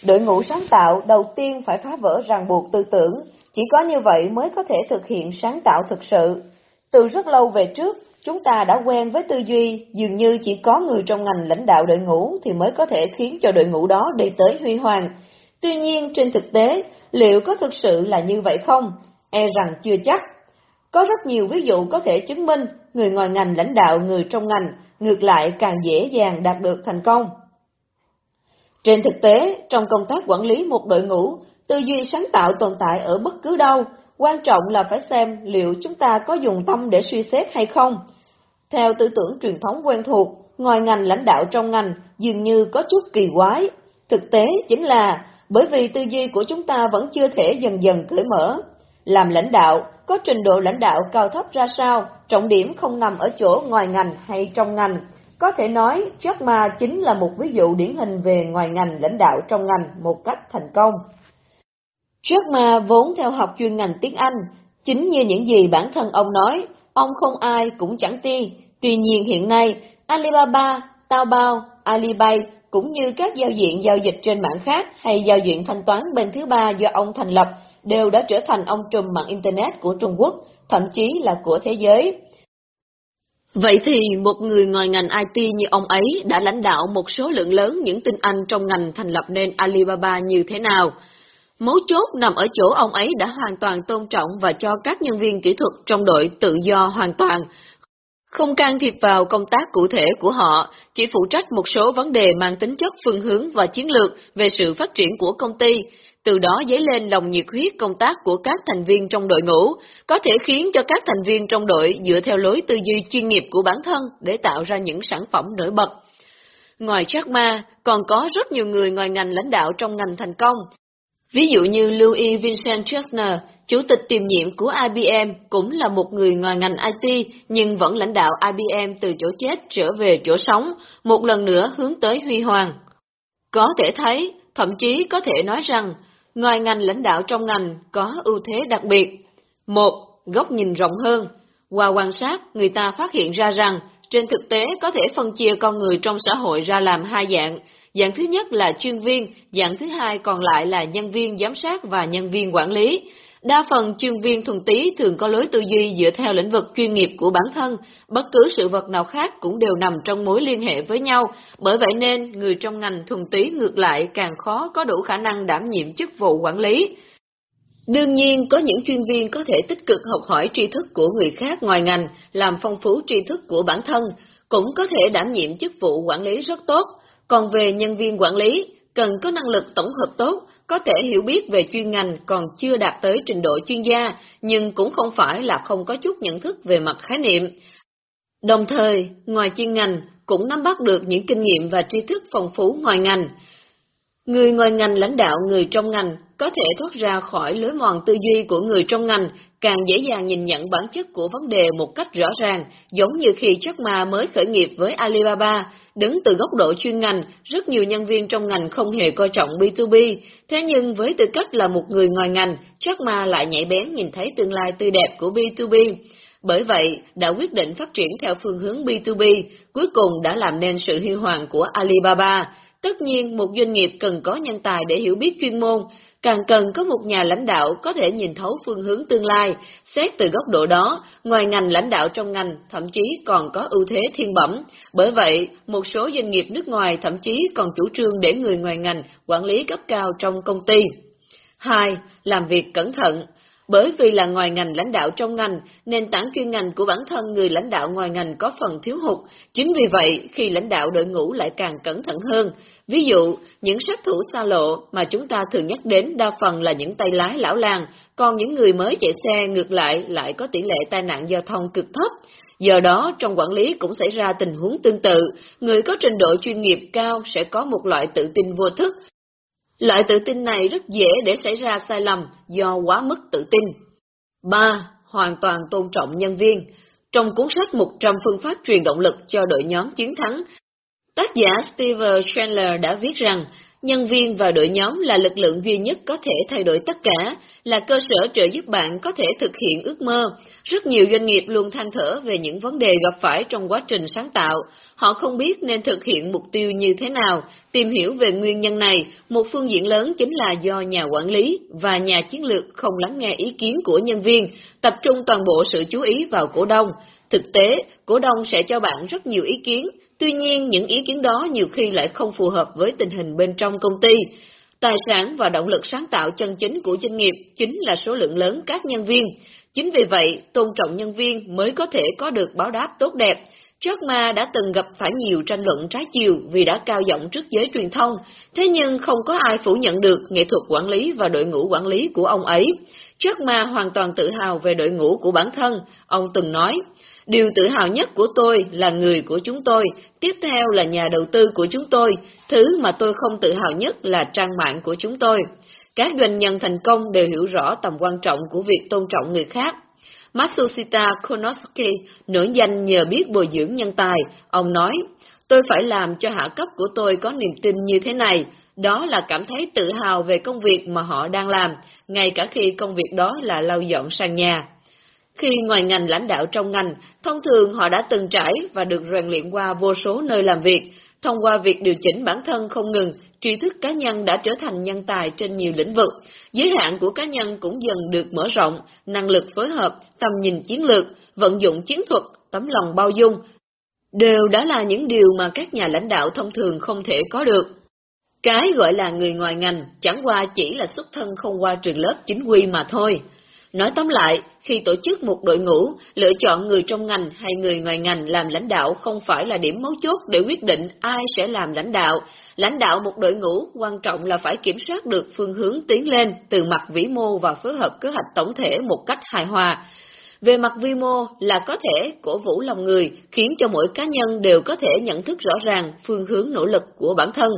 Đội ngũ sáng tạo đầu tiên phải phá vỡ ràng buộc tư tưởng, chỉ có như vậy mới có thể thực hiện sáng tạo thực sự. Từ rất lâu về trước, chúng ta đã quen với tư duy dường như chỉ có người trong ngành lãnh đạo đội ngũ thì mới có thể khiến cho đội ngũ đó đi tới huy hoàng. Tuy nhiên, trên thực tế, liệu có thực sự là như vậy không? E rằng chưa chắc. Có rất nhiều ví dụ có thể chứng minh người ngoài ngành lãnh đạo người trong ngành, ngược lại càng dễ dàng đạt được thành công. Trên thực tế, trong công tác quản lý một đội ngũ, tư duy sáng tạo tồn tại ở bất cứ đâu, quan trọng là phải xem liệu chúng ta có dùng tâm để suy xét hay không. Theo tư tưởng truyền thống quen thuộc, ngoài ngành lãnh đạo trong ngành dường như có chút kỳ quái. Thực tế chính là bởi vì tư duy của chúng ta vẫn chưa thể dần dần cởi mở. Làm lãnh đạo, có trình độ lãnh đạo cao thấp ra sao, trọng điểm không nằm ở chỗ ngoài ngành hay trong ngành, có thể nói, Jack Ma chính là một ví dụ điển hình về ngoài ngành lãnh đạo trong ngành một cách thành công. Jack Ma vốn theo học chuyên ngành tiếng Anh, chính như những gì bản thân ông nói, ông không ai cũng chẳng ti. Tuy nhiên hiện nay, Alibaba, Taobao, Alipay cũng như các giao diện giao dịch trên mạng khác hay giao diện thanh toán bên thứ ba do ông thành lập đều đã trở thành ông trùm mạng Internet của Trung Quốc, thậm chí là của thế giới. Vậy thì một người ngoài ngành IT như ông ấy đã lãnh đạo một số lượng lớn những tinh anh trong ngành thành lập nên Alibaba như thế nào? Mấu chốt nằm ở chỗ ông ấy đã hoàn toàn tôn trọng và cho các nhân viên kỹ thuật trong đội tự do hoàn toàn, không can thiệp vào công tác cụ thể của họ, chỉ phụ trách một số vấn đề mang tính chất phương hướng và chiến lược về sự phát triển của công ty, từ đó dấy lên lòng nhiệt huyết công tác của các thành viên trong đội ngũ, có thể khiến cho các thành viên trong đội dựa theo lối tư duy chuyên nghiệp của bản thân để tạo ra những sản phẩm nổi bật. Ngoài Jack Ma, còn có rất nhiều người ngoài ngành lãnh đạo trong ngành thành công. Ví dụ như Louis Vincent Chesner, chủ tịch tiềm nhiệm của IBM, cũng là một người ngoài ngành IT nhưng vẫn lãnh đạo IBM từ chỗ chết trở về chỗ sống, một lần nữa hướng tới huy hoàng. Có thể thấy, thậm chí có thể nói rằng, Ngoài ngành lãnh đạo trong ngành có ưu thế đặc biệt. Một, góc nhìn rộng hơn. Qua quan sát, người ta phát hiện ra rằng, trên thực tế có thể phân chia con người trong xã hội ra làm hai dạng. Dạng thứ nhất là chuyên viên, dạng thứ hai còn lại là nhân viên giám sát và nhân viên quản lý. Đa phần chuyên viên thuần tí thường có lối tư duy dựa theo lĩnh vực chuyên nghiệp của bản thân, bất cứ sự vật nào khác cũng đều nằm trong mối liên hệ với nhau, bởi vậy nên người trong ngành thuần tí ngược lại càng khó có đủ khả năng đảm nhiệm chức vụ quản lý. Đương nhiên, có những chuyên viên có thể tích cực học hỏi tri thức của người khác ngoài ngành, làm phong phú tri thức của bản thân, cũng có thể đảm nhiệm chức vụ quản lý rất tốt. Còn về nhân viên quản lý, cần có năng lực tổng hợp tốt, có thể hiểu biết về chuyên ngành còn chưa đạt tới trình độ chuyên gia, nhưng cũng không phải là không có chút nhận thức về mặt khái niệm. Đồng thời, ngoài chuyên ngành, cũng nắm bắt được những kinh nghiệm và tri thức phong phú ngoài ngành. Người ngoài ngành lãnh đạo người trong ngành có thể thoát ra khỏi lối mòn tư duy của người trong ngành, càng dễ dàng nhìn nhận bản chất của vấn đề một cách rõ ràng, giống như khi Jack Ma mới khởi nghiệp với Alibaba, đứng từ góc độ chuyên ngành, rất nhiều nhân viên trong ngành không hề coi trọng B2B, thế nhưng với tư cách là một người ngoài ngành, Jack Ma lại nhảy bén nhìn thấy tương lai tươi đẹp của B2B. Bởi vậy, đã quyết định phát triển theo phương hướng B2B, cuối cùng đã làm nên sự huy hoàng của Alibaba. Tất nhiên, một doanh nghiệp cần có nhân tài để hiểu biết chuyên môn, càng cần có một nhà lãnh đạo có thể nhìn thấu phương hướng tương lai, xét từ góc độ đó, ngoài ngành lãnh đạo trong ngành thậm chí còn có ưu thế thiên bẩm. Bởi vậy, một số doanh nghiệp nước ngoài thậm chí còn chủ trương để người ngoài ngành quản lý cấp cao trong công ty. 2. Làm việc cẩn thận bởi vì là ngoài ngành lãnh đạo trong ngành, nền tảng chuyên ngành của bản thân người lãnh đạo ngoài ngành có phần thiếu hụt, chính vì vậy khi lãnh đạo đội ngũ lại càng cẩn thận hơn. Ví dụ, những sát thủ xa lộ mà chúng ta thường nhắc đến đa phần là những tay lái lão làng, còn những người mới chạy xe ngược lại lại có tỷ lệ tai nạn giao thông cực thấp. Do đó, trong quản lý cũng xảy ra tình huống tương tự, người có trình độ chuyên nghiệp cao sẽ có một loại tự tin vô thức, Loại tự tin này rất dễ để xảy ra sai lầm do quá mức tự tin. 3. Hoàn toàn tôn trọng nhân viên. Trong cuốn sách 100 phương pháp truyền động lực cho đội nhóm chiến thắng, tác giả Steve Chandler đã viết rằng Nhân viên và đội nhóm là lực lượng duy nhất có thể thay đổi tất cả, là cơ sở trợ giúp bạn có thể thực hiện ước mơ. Rất nhiều doanh nghiệp luôn than thở về những vấn đề gặp phải trong quá trình sáng tạo. Họ không biết nên thực hiện mục tiêu như thế nào. Tìm hiểu về nguyên nhân này, một phương diện lớn chính là do nhà quản lý và nhà chiến lược không lắng nghe ý kiến của nhân viên, tập trung toàn bộ sự chú ý vào cổ đông. Thực tế, cổ đông sẽ cho bạn rất nhiều ý kiến, tuy nhiên những ý kiến đó nhiều khi lại không phù hợp với tình hình bên trong công ty. Tài sản và động lực sáng tạo chân chính của doanh nghiệp chính là số lượng lớn các nhân viên. Chính vì vậy, tôn trọng nhân viên mới có thể có được báo đáp tốt đẹp. Jack Ma đã từng gặp phải nhiều tranh luận trái chiều vì đã cao giọng trước giới truyền thông, thế nhưng không có ai phủ nhận được nghệ thuật quản lý và đội ngũ quản lý của ông ấy. Jack Ma hoàn toàn tự hào về đội ngũ của bản thân, ông từng nói, Điều tự hào nhất của tôi là người của chúng tôi, tiếp theo là nhà đầu tư của chúng tôi, thứ mà tôi không tự hào nhất là trang mạng của chúng tôi. Các doanh nhân thành công đều hiểu rõ tầm quan trọng của việc tôn trọng người khác. Matsushita Konosuke nổi danh nhờ biết bồi dưỡng nhân tài, ông nói, tôi phải làm cho hạ cấp của tôi có niềm tin như thế này, đó là cảm thấy tự hào về công việc mà họ đang làm, ngay cả khi công việc đó là lau dọn sàn nhà. Khi ngoài ngành lãnh đạo trong ngành, thông thường họ đã từng trải và được rèn luyện qua vô số nơi làm việc. Thông qua việc điều chỉnh bản thân không ngừng, tri thức cá nhân đã trở thành nhân tài trên nhiều lĩnh vực. Giới hạn của cá nhân cũng dần được mở rộng, năng lực phối hợp, tầm nhìn chiến lược, vận dụng chiến thuật, tấm lòng bao dung, đều đã là những điều mà các nhà lãnh đạo thông thường không thể có được. Cái gọi là người ngoài ngành chẳng qua chỉ là xuất thân không qua trường lớp chính quy mà thôi. Nói tóm lại, khi tổ chức một đội ngũ, lựa chọn người trong ngành hay người ngoài ngành làm lãnh đạo không phải là điểm mấu chốt để quyết định ai sẽ làm lãnh đạo. Lãnh đạo một đội ngũ quan trọng là phải kiểm soát được phương hướng tiến lên từ mặt vĩ mô và phối hợp kế hoạch tổng thể một cách hài hòa. Về mặt vi mô là có thể cổ vũ lòng người, khiến cho mỗi cá nhân đều có thể nhận thức rõ ràng phương hướng nỗ lực của bản thân.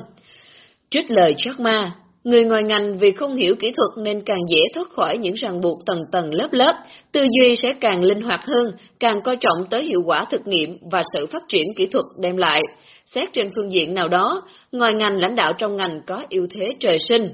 Trích lời Jack Ma, Người ngoài ngành vì không hiểu kỹ thuật nên càng dễ thoát khỏi những ràng buộc tầng tầng lớp lớp, tư duy sẽ càng linh hoạt hơn, càng coi trọng tới hiệu quả thực nghiệm và sự phát triển kỹ thuật đem lại. Xét trên phương diện nào đó, ngoài ngành lãnh đạo trong ngành có ưu thế trời sinh.